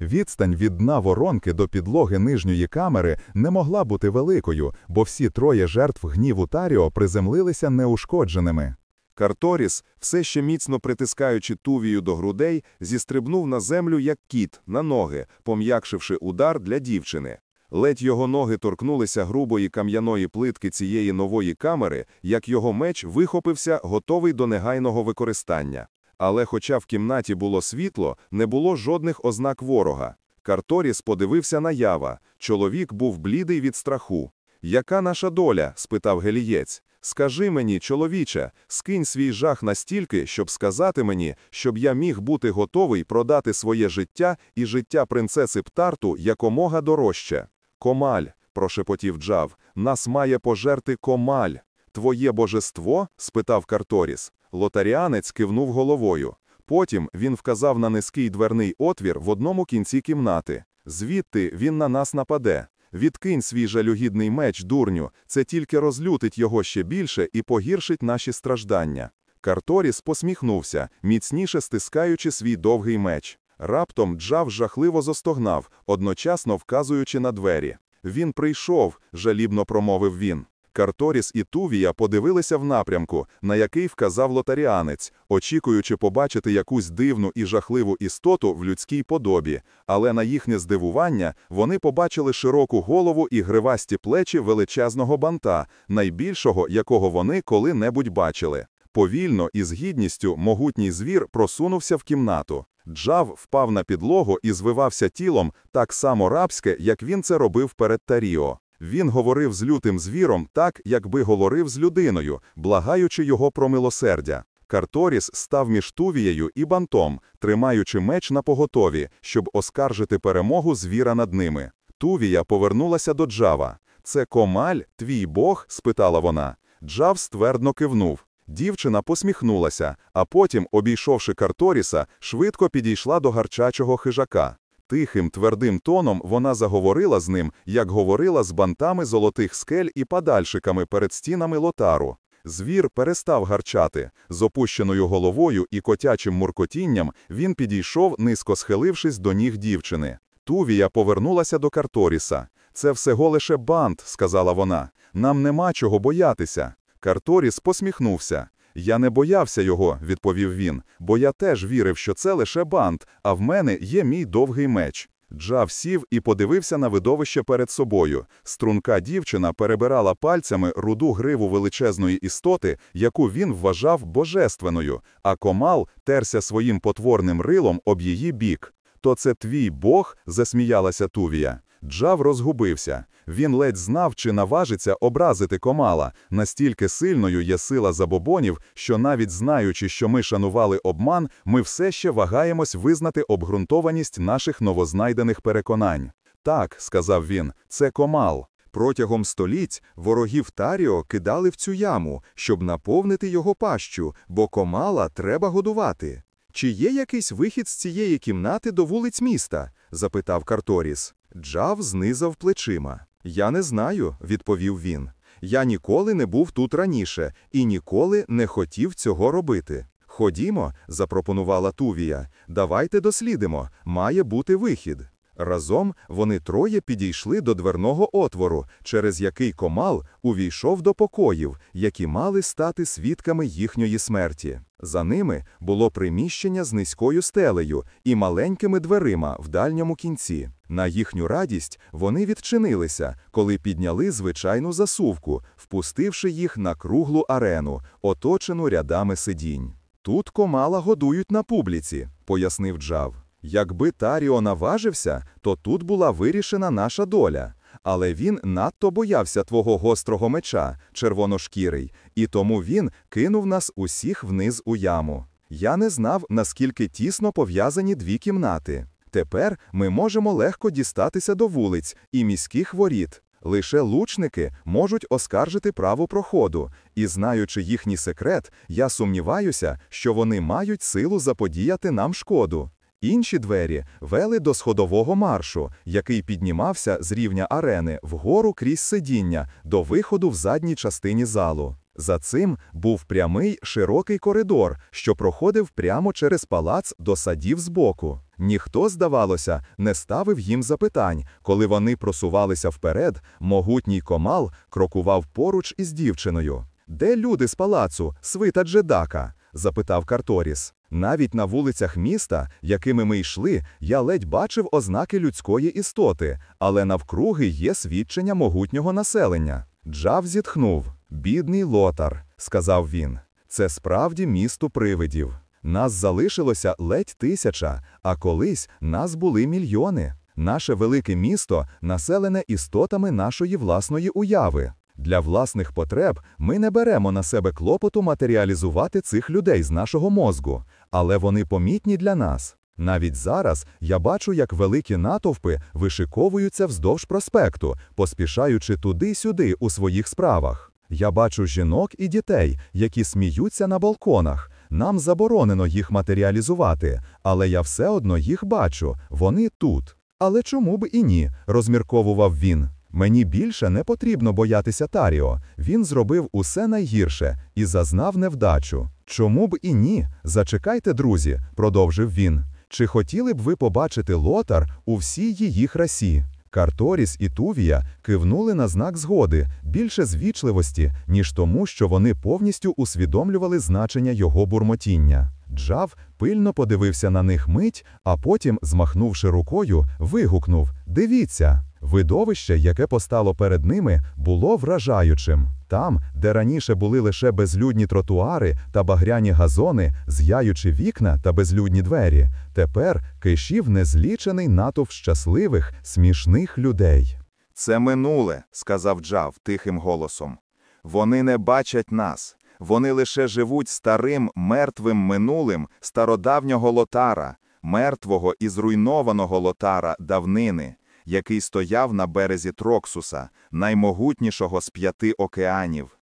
Відстань від дна воронки до підлоги нижньої камери не могла бути великою, бо всі троє жертв гніву Таріо приземлилися неушкодженими. Карторіс, все ще міцно притискаючи тувію до грудей, зістрибнув на землю, як кіт, на ноги, пом'якшивши удар для дівчини. Ледь його ноги торкнулися грубої кам'яної плитки цієї нової камери, як його меч вихопився, готовий до негайного використання. Але хоча в кімнаті було світло, не було жодних ознак ворога. Карторіс подивився на ява. Чоловік був блідий від страху. Яка наша доля? спитав гелієць. Скажи мені, чоловіче, скинь свій жах настільки, щоб сказати мені, щоб я міг бути готовий продати своє життя і життя принцеси Птарту якомога дорожче. Комаль, прошепотів Джав, нас має пожерти комаль. Твоє божество? спитав Карторіс. Лотаріанець кивнув головою. Потім він вказав на низький дверний отвір в одному кінці кімнати. Звідти він на нас нападе. Відкинь свій жалюгідний меч, дурню, це тільки розлютить його ще більше і погіршить наші страждання. Карторіс посміхнувся, міцніше стискаючи свій довгий меч. Раптом Джав жахливо застогнав, одночасно вказуючи на двері. Він прийшов, жалібно промовив він. Карторіс і Тувія подивилися в напрямку, на який вказав лотаріанець, очікуючи побачити якусь дивну і жахливу істоту в людській подобі, але на їхнє здивування вони побачили широку голову і гривасті плечі величезного банта, найбільшого, якого вони коли-небудь бачили. Повільно і з гідністю могутній звір просунувся в кімнату. Джав впав на підлогу і звивався тілом так само рабське, як він це робив перед Таріо. Він говорив з лютим звіром так, якби говорив з людиною, благаючи його про милосердя. Карторіс став між Тувією і бантом, тримаючи меч на поготові, щоб оскаржити перемогу звіра над ними. Тувія повернулася до Джава. Це комаль, твій бог? спитала вона. Джав ствердно кивнув. Дівчина посміхнулася, а потім, обійшовши Карторіса, швидко підійшла до гарчачого хижака. Тихим, твердим тоном вона заговорила з ним, як говорила з бантами золотих скель і падальшиками перед стінами лотару. Звір перестав гарчати. З опущеною головою і котячим муркотінням він підійшов, низько схилившись до ніг дівчини. Тувія повернулася до Карторіса. Це всего лише бант, сказала вона. Нам нема чого боятися. Карторіс посміхнувся. Я не боявся його, відповів він, бо я теж вірив, що це лише бант, а в мене є мій довгий меч. Джав сів і подивився на видовище перед собою. Струнка дівчина перебирала пальцями руду гриву величезної істоти, яку він вважав божественною, а комал терся своїм потворним рилом об її бік. То це твій бог? засміялася Тувія. Джав розгубився. Він ледь знав, чи наважиться образити комала. Настільки сильною є сила забобонів, що навіть знаючи, що ми шанували обман, ми все ще вагаємось визнати обґрунтованість наших новознайдених переконань. Так, сказав він, це комал. Протягом століть ворогів Таріо кидали в цю яму, щоб наповнити його пащу, бо комала треба годувати. Чи є якийсь вихід з цієї кімнати до вулиць міста? запитав Карторіс. Джав знизав плечима. Я не знаю, відповів він. Я ніколи не був тут раніше і ніколи не хотів цього робити. Ходімо, запропонувала Тувія. Давайте дослідимо. Має бути вихід. Разом вони троє підійшли до дверного отвору, через який комал увійшов до покоїв, які мали стати свідками їхньої смерті. За ними було приміщення з низькою стелею і маленькими дверима в дальньому кінці. На їхню радість вони відчинилися, коли підняли звичайну засувку, впустивши їх на круглу арену, оточену рядами сидінь. Тут комала годують на публіці, пояснив Джав. Якби Таріо наважився, то тут була вирішена наша доля. Але він надто боявся твого гострого меча, червоношкірий, і тому він кинув нас усіх вниз у яму. Я не знав, наскільки тісно пов'язані дві кімнати. Тепер ми можемо легко дістатися до вулиць і міських воріт. Лише лучники можуть оскаржити право проходу, і, знаючи їхній секрет, я сумніваюся, що вони мають силу заподіяти нам шкоду. Інші двері вели до сходового маршу, який піднімався з рівня арени вгору крізь сидіння до виходу в задній частині залу. За цим був прямий широкий коридор, що проходив прямо через палац до садів збоку. Ніхто, здавалося, не ставив їм запитань. Коли вони просувалися вперед, могутній комал крокував поруч із дівчиною. Де люди з палацу, свита Джедака? запитав Карторіс. Навіть на вулицях міста, якими ми йшли, я ледь бачив ознаки людської істоти, але навкруги є свідчення могутнього населення. Джав зітхнув. Бідний лотар, сказав він. Це справді місто привидів. Нас залишилося ледь тисяча, а колись нас були мільйони. Наше велике місто населене істотами нашої власної уяви. Для власних потреб ми не беремо на себе клопоту матеріалізувати цих людей з нашого мозку, але вони помітні для нас. Навіть зараз я бачу, як великі натовпи вишиковуються вздовж проспекту, поспішаючи туди-сюди у своїх справах. Я бачу жінок і дітей, які сміються на балконах. Нам заборонено їх матеріалізувати, але я все одно їх бачу, вони тут. Але чому б і ні, розмірковував він. Мені більше не потрібно боятися Таріо. Він зробив усе найгірше і зазнав невдачу. Чому б і ні? Зачекайте, друзі, продовжив він. Чи хотіли б ви побачити лотар у всій її красі? Карторіс і Тувія кивнули на знак згоди більше звічливості, ніж тому, що вони повністю усвідомлювали значення його бурмотіння. Джав пильно подивився на них мить, а потім, змахнувши рукою, вигукнув: Дивіться! Видовище, яке постало перед ними, було вражаючим. Там, де раніше були лише безлюдні тротуари та багряні газони, зяючі вікна та безлюдні двері, тепер кишів незлічений натовп щасливих, смішних людей. Це минуле, сказав Джав тихим голосом. Вони не бачать нас. Вони лише живуть старим мертвим минулим стародавнього лотара, мертвого і зруйнованого лотара давнини, який стояв на березі Троксуса, наймогутнішого з п'яти океанів.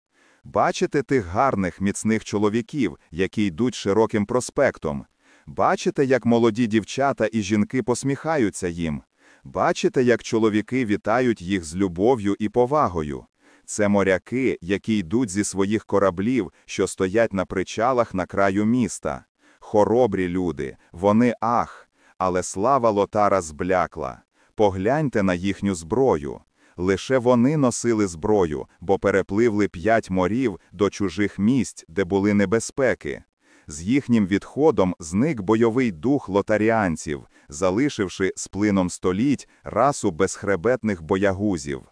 Бачите тих гарних міцних чоловіків, які йдуть широким проспектом. Бачите, як молоді дівчата і жінки посміхаються їм. Бачите, як чоловіки вітають їх з любов'ю і повагою. Це моряки, які йдуть зі своїх кораблів, що стоять на причалах на краю міста. Хоробрі люди, вони ах, але слава лотара зблякла. Погляньте на їхню зброю. Лише вони носили зброю, бо перепливли п'ять морів до чужих місць, де були небезпеки. З їхнім відходом зник бойовий дух лотаріанців, залишивши з плином століть расу безхребетних боягузів.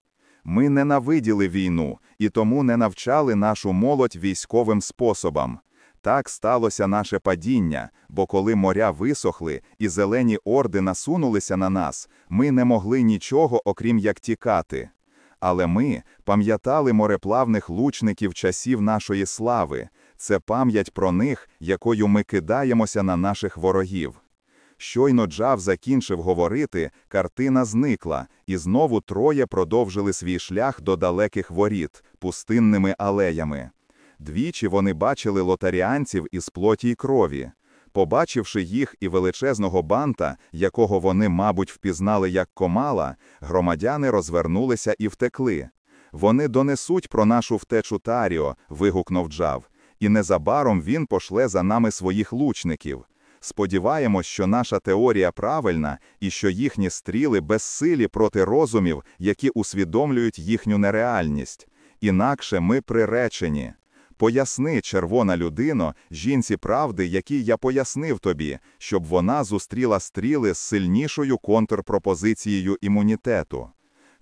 Ми ненавиділи війну і тому не навчали нашу молодь військовим способам. Так сталося наше падіння, бо коли моря висохли і зелені орди насунулися на нас, ми не могли нічого, окрім як тікати. Але ми пам'ятали мореплавних лучників часів нашої слави, це пам'ять про них, якою ми кидаємося на наших ворогів. Щойно Джав закінчив говорити, картина зникла, і знову троє продовжили свій шлях до далеких воріт, пустинними алеями. Двічі вони бачили лотаріанців із плоті й крові. Побачивши їх і величезного банта, якого вони, мабуть, впізнали як комала, громадяни розвернулися і втекли. Вони донесуть про нашу втечу Таріо, вигукнув Джав, і незабаром він пошле за нами своїх лучників. Сподіваємось, що наша теорія правильна і що їхні стріли безсилі проти розумів, які усвідомлюють їхню нереальність. Інакше ми приречені. Поясни, червона людино, жінці правди, якій я пояснив тобі, щоб вона зустріла стріли з сильнішою контрпропозицією імунітету.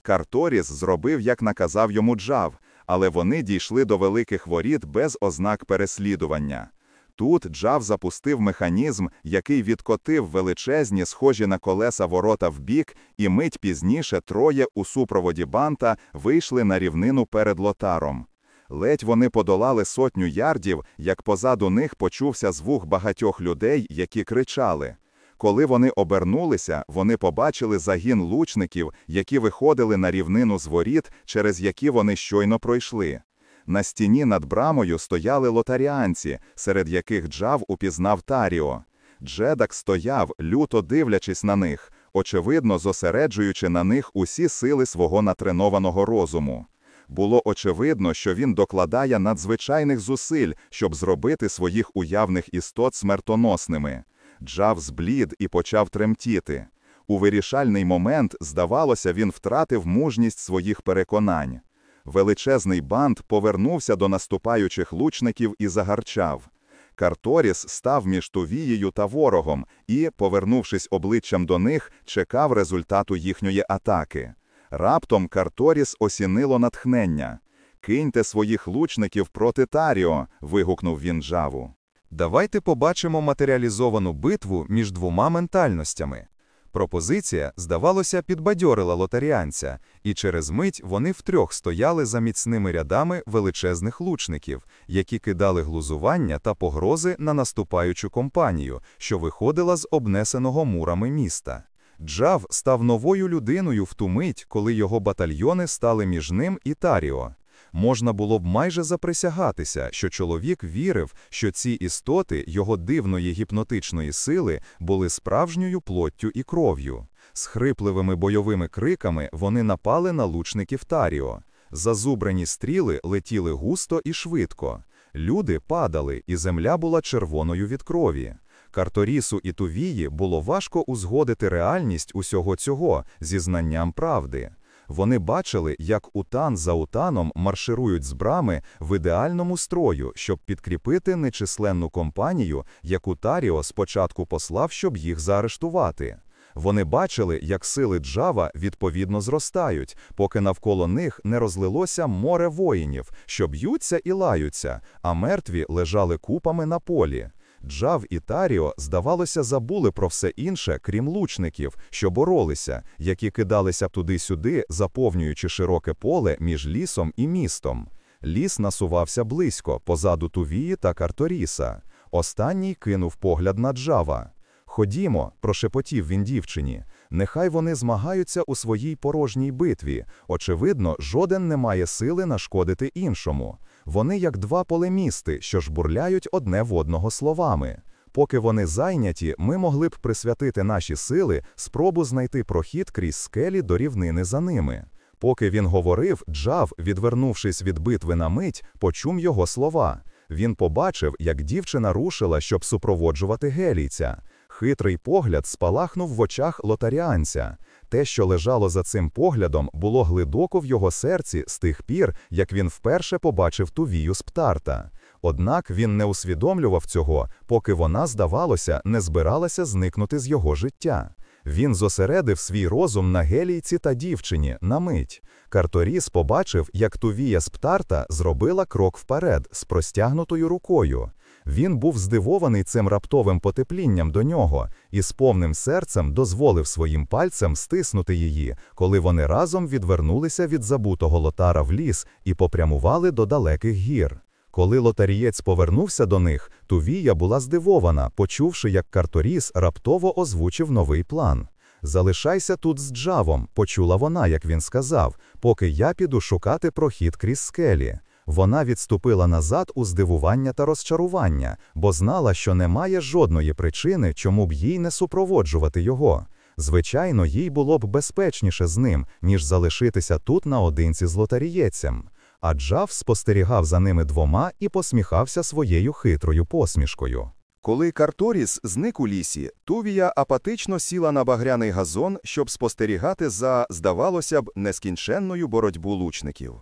Карторіс зробив, як наказав йому Джав, але вони дійшли до великих воріт без ознак переслідування. Тут Джав запустив механізм, який відкотив величезні, схожі на колеса ворота вбік, і мить пізніше троє у супроводі банта вийшли на рівнину перед лотаром. Ледь вони подолали сотню ярдів, як позаду них почувся звук багатьох людей, які кричали. Коли вони обернулися, вони побачили загін лучників, які виходили на рівнину з воріт, через які вони щойно пройшли. На стіні над брамою стояли лотаріанці, серед яких Джав упізнав Таріо. Джедак стояв, люто дивлячись на них, очевидно, зосереджуючи на них усі сили свого натренованого розуму. Було очевидно, що він докладає надзвичайних зусиль, щоб зробити своїх уявних істот смертоносними. Джав зблід і почав тремтіти. У вирішальний момент, здавалося, він втратив мужність своїх переконань. Величезний банд повернувся до наступаючих лучників і загарчав. Карторіс став між Тувією та ворогом і, повернувшись обличчям до них, чекав результату їхньої атаки. Раптом Карторіс осінило натхнення. «Киньте своїх лучників проти Таріо!» – вигукнув він Джаву. Давайте побачимо матеріалізовану битву між двома ментальностями. Пропозиція, здавалося, підбадьорила лотаріанця, і через мить вони втрьох стояли за міцними рядами величезних лучників, які кидали глузування та погрози на наступаючу компанію, що виходила з обнесеного мурами міста. Джав став новою людиною в ту мить, коли його батальйони стали між ним і Таріо. Можна було б майже заприсягатися, що чоловік вірив, що ці істоти його дивної гіпнотичної сили були справжньою плоттю і кров'ю. З хрипливими бойовими криками вони напали на лучників Таріо. Зазубрені стріли летіли густо і швидко. Люди падали, і земля була червоною від крові. Карторісу і Тувії було важко узгодити реальність усього цього зі знанням правди. Вони бачили, як утан за утаном марширують з брами в ідеальному строю, щоб підкріпити нечисленну компанію, яку Таріо спочатку послав, щоб їх заарештувати. Вони бачили, як сили Джава відповідно зростають, поки навколо них не розлилося море воїнів, що б'ються і лаються, а мертві лежали купами на полі. Джав і Таріо, здавалося, забули про все інше, крім лучників, що боролися, які кидалися туди-сюди, заповнюючи широке поле між лісом і містом. Ліс насувався близько, позаду Тувії та Карторіса. Останній кинув погляд на Джава. Ходімо, прошепотів він дівчині. Нехай вони змагаються у своїй порожній битві. Очевидно, жоден не має сили нашкодити іншому. Вони як два полемісти, що ж бурляють одне в одного словами. Поки вони зайняті, ми могли б присвятити наші сили спробу знайти прохід крізь скелі до рівнини за ними. Поки він говорив, Джав, відвернувшись від битви на мить, почув його слова. Він побачив, як дівчина рушила, щоб супроводжувати гелійця. Хитрий погляд спалахнув в очах лотаріанця. Те, що лежало за цим поглядом, було глибоко в його серці з тих пір, як він вперше побачив тувію з птарта. Однак він не усвідомлював цього, поки вона, здавалося, не збиралася зникнути з його життя. Він зосередив свій розум на гелійці та дівчині на мить. Карторіс побачив, як Тувія з птарта зробила крок вперед з простягнутою рукою. Він був здивований цим раптовим потеплінням до нього і з повним серцем дозволив своїм пальцем стиснути її, коли вони разом відвернулися від забутого лотара в ліс і попрямували до далеких гір. Коли лотарієць повернувся до них, Тувія була здивована, почувши, як Карторіс раптово озвучив новий план. Залишайся тут з Джавом, почула вона, як він сказав, поки я піду шукати прохід крізь скелі. Вона відступила назад у здивування та розчарування, бо знала, що немає жодної причини, чому б їй не супроводжувати його. Звичайно, їй було б безпечніше з ним, ніж залишитися тут наодинці з лотарієцем. А Джав спостерігав за ними двома і посміхався своєю хитрою посмішкою. Коли Карторіс зник у лісі, Тувія апатично сіла на багряний газон, щоб спостерігати за, здавалося б, нескінченною боротьбу лучників.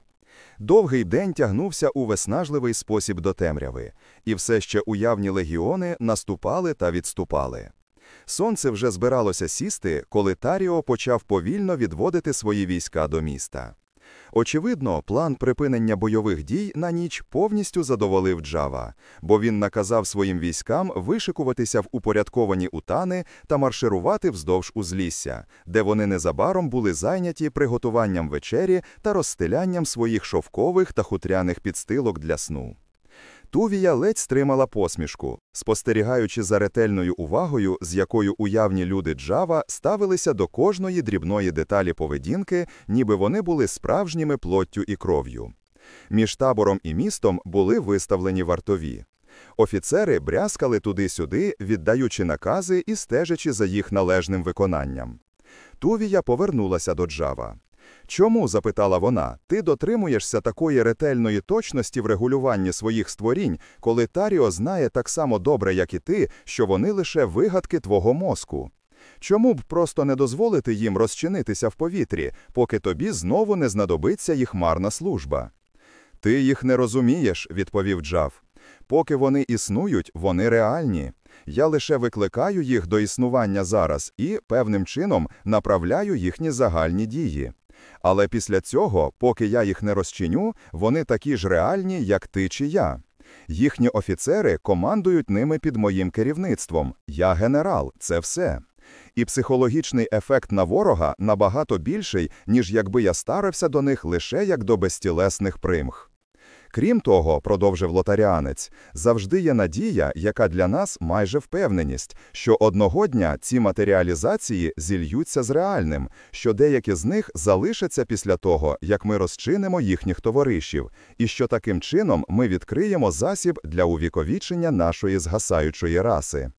Довгий день тягнувся у виснажливий спосіб до темряви, і все ще уявні легіони наступали та відступали. Сонце вже збиралося сісти, коли Таріо почав повільно відводити свої війська до міста. Очевидно, план припинення бойових дій на ніч повністю задоволив Джава, бо він наказав своїм військам вишикуватися в упорядковані утани та марширувати вздовж узлісся, де вони незабаром були зайняті приготуванням вечері та розстелянням своїх шовкових та хутряних підстилок для сну. Тувія ледь стримала посмішку, спостерігаючи за ретельною увагою, з якою уявні люди Джава ставилися до кожної дрібної деталі поведінки, ніби вони були справжніми плоттю і кров'ю. Між табором і містом були виставлені вартові. Офіцери брязкали туди-сюди, віддаючи накази і стежачи за їх належним виконанням. Тувія повернулася до Джава. Чому, запитала вона, ти дотримуєшся такої ретельної точності в регулюванні своїх створінь, коли Таріо знає так само добре, як і ти, що вони лише вигадки твого мозку? Чому б просто не дозволити їм розчинитися в повітрі, поки тобі знову не знадобиться їх марна служба? Ти їх не розумієш, відповів Джав. Поки вони існують, вони реальні. Я лише викликаю їх до існування зараз і, певним чином, направляю їхні загальні дії. Але після цього, поки я їх не розчиню, вони такі ж реальні, як ти чи я. Їхні офіцери командують ними під моїм керівництвом. Я генерал, це все. І психологічний ефект на ворога набагато більший, ніж якби я старався до них лише як до безтілесних примх. Крім того, продовжив лотаріанець, завжди є надія, яка для нас майже впевненість, що одного дня ці матеріалізації зільються з реальним, що деякі з них залишаться після того, як ми розчинимо їхніх товаришів, і що таким чином ми відкриємо засіб для увіковічення нашої згасаючої раси.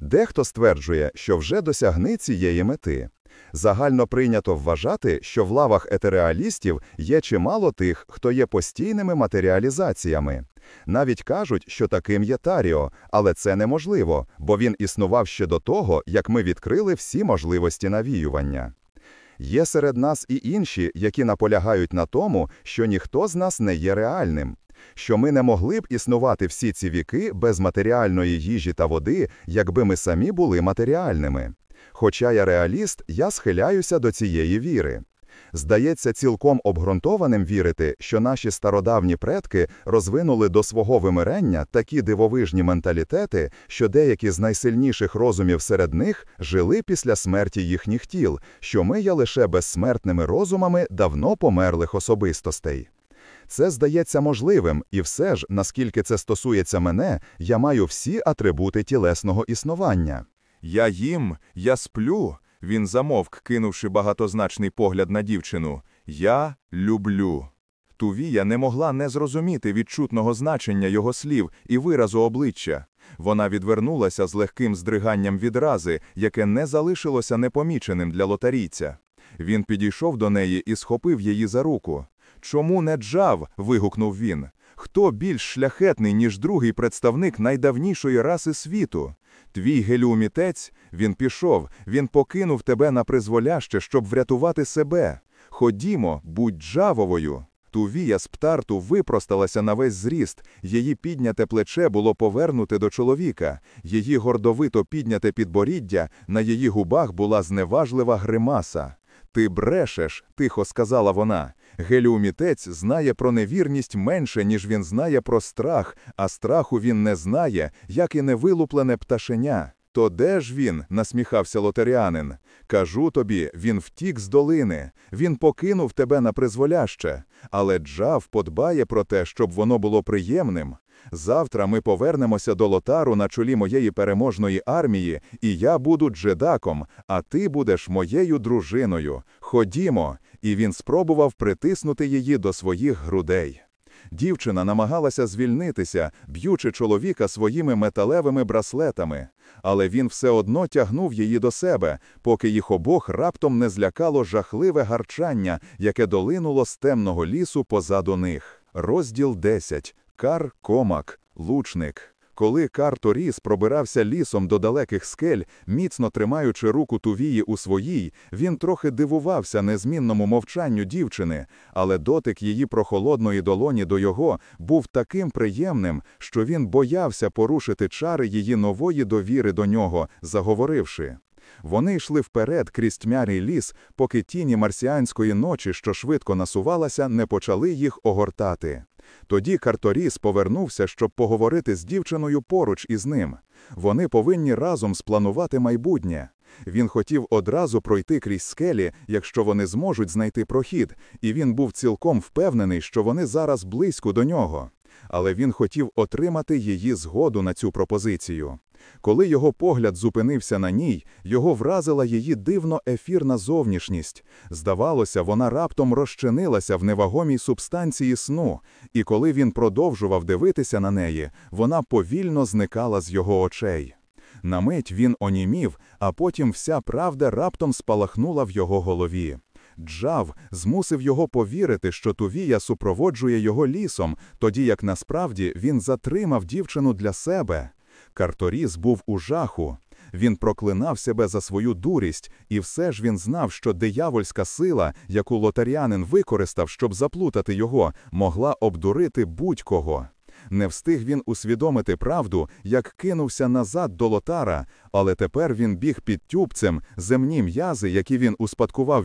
Дехто стверджує, що вже досягни цієї мети. Загально прийнято вважати, що в лавах етереалістів є чимало тих, хто є постійними матеріалізаціями. Навіть кажуть, що таким є Таріо, але це неможливо, бо він існував ще до того, як ми відкрили всі можливості навіювання. Є серед нас і інші, які наполягають на тому, що ніхто з нас не є реальним, що ми не могли б існувати всі ці віки без матеріальної їжі та води, якби ми самі були матеріальними. Хоча я реаліст, я схиляюся до цієї віри. Здається цілком обґрунтованим вірити, що наші стародавні предки розвинули до свого вимирення такі дивовижні менталітети, що деякі з найсильніших розумів серед них жили після смерті їхніх тіл, що ми є лише безсмертними розумами давно померлих особистостей. Це здається можливим, і все ж, наскільки це стосується мене, я маю всі атрибути тілесного існування. Я їм, я сплю. Він замовк, кинувши багатозначний погляд на дівчину. Я люблю. Тувія не могла не зрозуміти відчутного значення його слів і виразу обличчя. Вона відвернулася з легким здриганням відрази, яке не залишилося непоміченим для лотарійця. Він підійшов до неї і схопив її за руку. Чому не джав? вигукнув він. Хто більш шляхетний, ніж другий представник найдавнішої раси світу? Твій геліумітець, він пішов, він покинув тебе на призволяще, щоб врятувати себе. Ходімо, будь джавовою. Тувія з птарту випросталася на весь зріст, її підняте плече було повернуте до чоловіка, її гордовито підняте підборіддя, на її губах була зневажлива гримаса. Ти брешеш, тихо сказала вона. Геліумітець знає про невірність менше, ніж він знає про страх, а страху він не знає, як і невилуплене пташеня. То де ж він? насміхався лотаріанин. Кажу тобі, він втік з долини, він покинув тебе на призволяще, але Джав подбає про те, щоб воно було приємним. Завтра ми повернемося до лотару на чолі моєї переможної армії, і я буду джедаком, а ти будеш моєю дружиною. Ходімо, і він спробував притиснути її до своїх грудей. Дівчина намагалася звільнитися, б'ючи чоловіка своїми металевими браслетами, але він все одно тягнув її до себе, поки їх обох раптом не злякало жахливе гарчання, яке долинуло з темного лісу позаду них. Розділ 10. Кар Комак, лучник. Коли Кар Торіс пробирався лісом до далеких скель, міцно тримаючи руку Тувії у своїй, він трохи дивувався незмінному мовчанню дівчини, але дотик її прохолодної долоні до його був таким приємним, що він боявся порушити чари її нової довіри до нього, заговоривши. Вони йшли вперед крізь тьмярий ліс, поки тіні марсіанської ночі, що швидко насувалася, не почали їх огортати. Тоді Карторіс повернувся, щоб поговорити з дівчиною поруч із ним. Вони повинні разом спланувати майбутнє. Він хотів одразу пройти крізь скелі, якщо вони зможуть знайти прохід, і він був цілком впевнений, що вони зараз близько до нього. Але він хотів отримати її згоду на цю пропозицію. Коли його погляд зупинився на ній, його вразила її дивно ефірна зовнішність. Здавалося, вона раптом розчинилася в невагомій субстанції сну, і коли він продовжував дивитися на неї, вона повільно зникала з його очей. На мить він онімів, а потім вся правда раптом спалахнула в його голові. Джав змусив його повірити, що Тувія супроводжує його лісом, тоді як насправді він затримав дівчину для себе. Карторіс був у жаху. Він проклинав себе за свою дурість, і все ж він знав, що диявольська сила, яку лотаріанин використав, щоб заплутати його, могла обдурити будь-кого. Не встиг він усвідомити правду, як кинувся назад до лотара, але тепер він біг під тюбцем, земні м'язи, які він успадкував від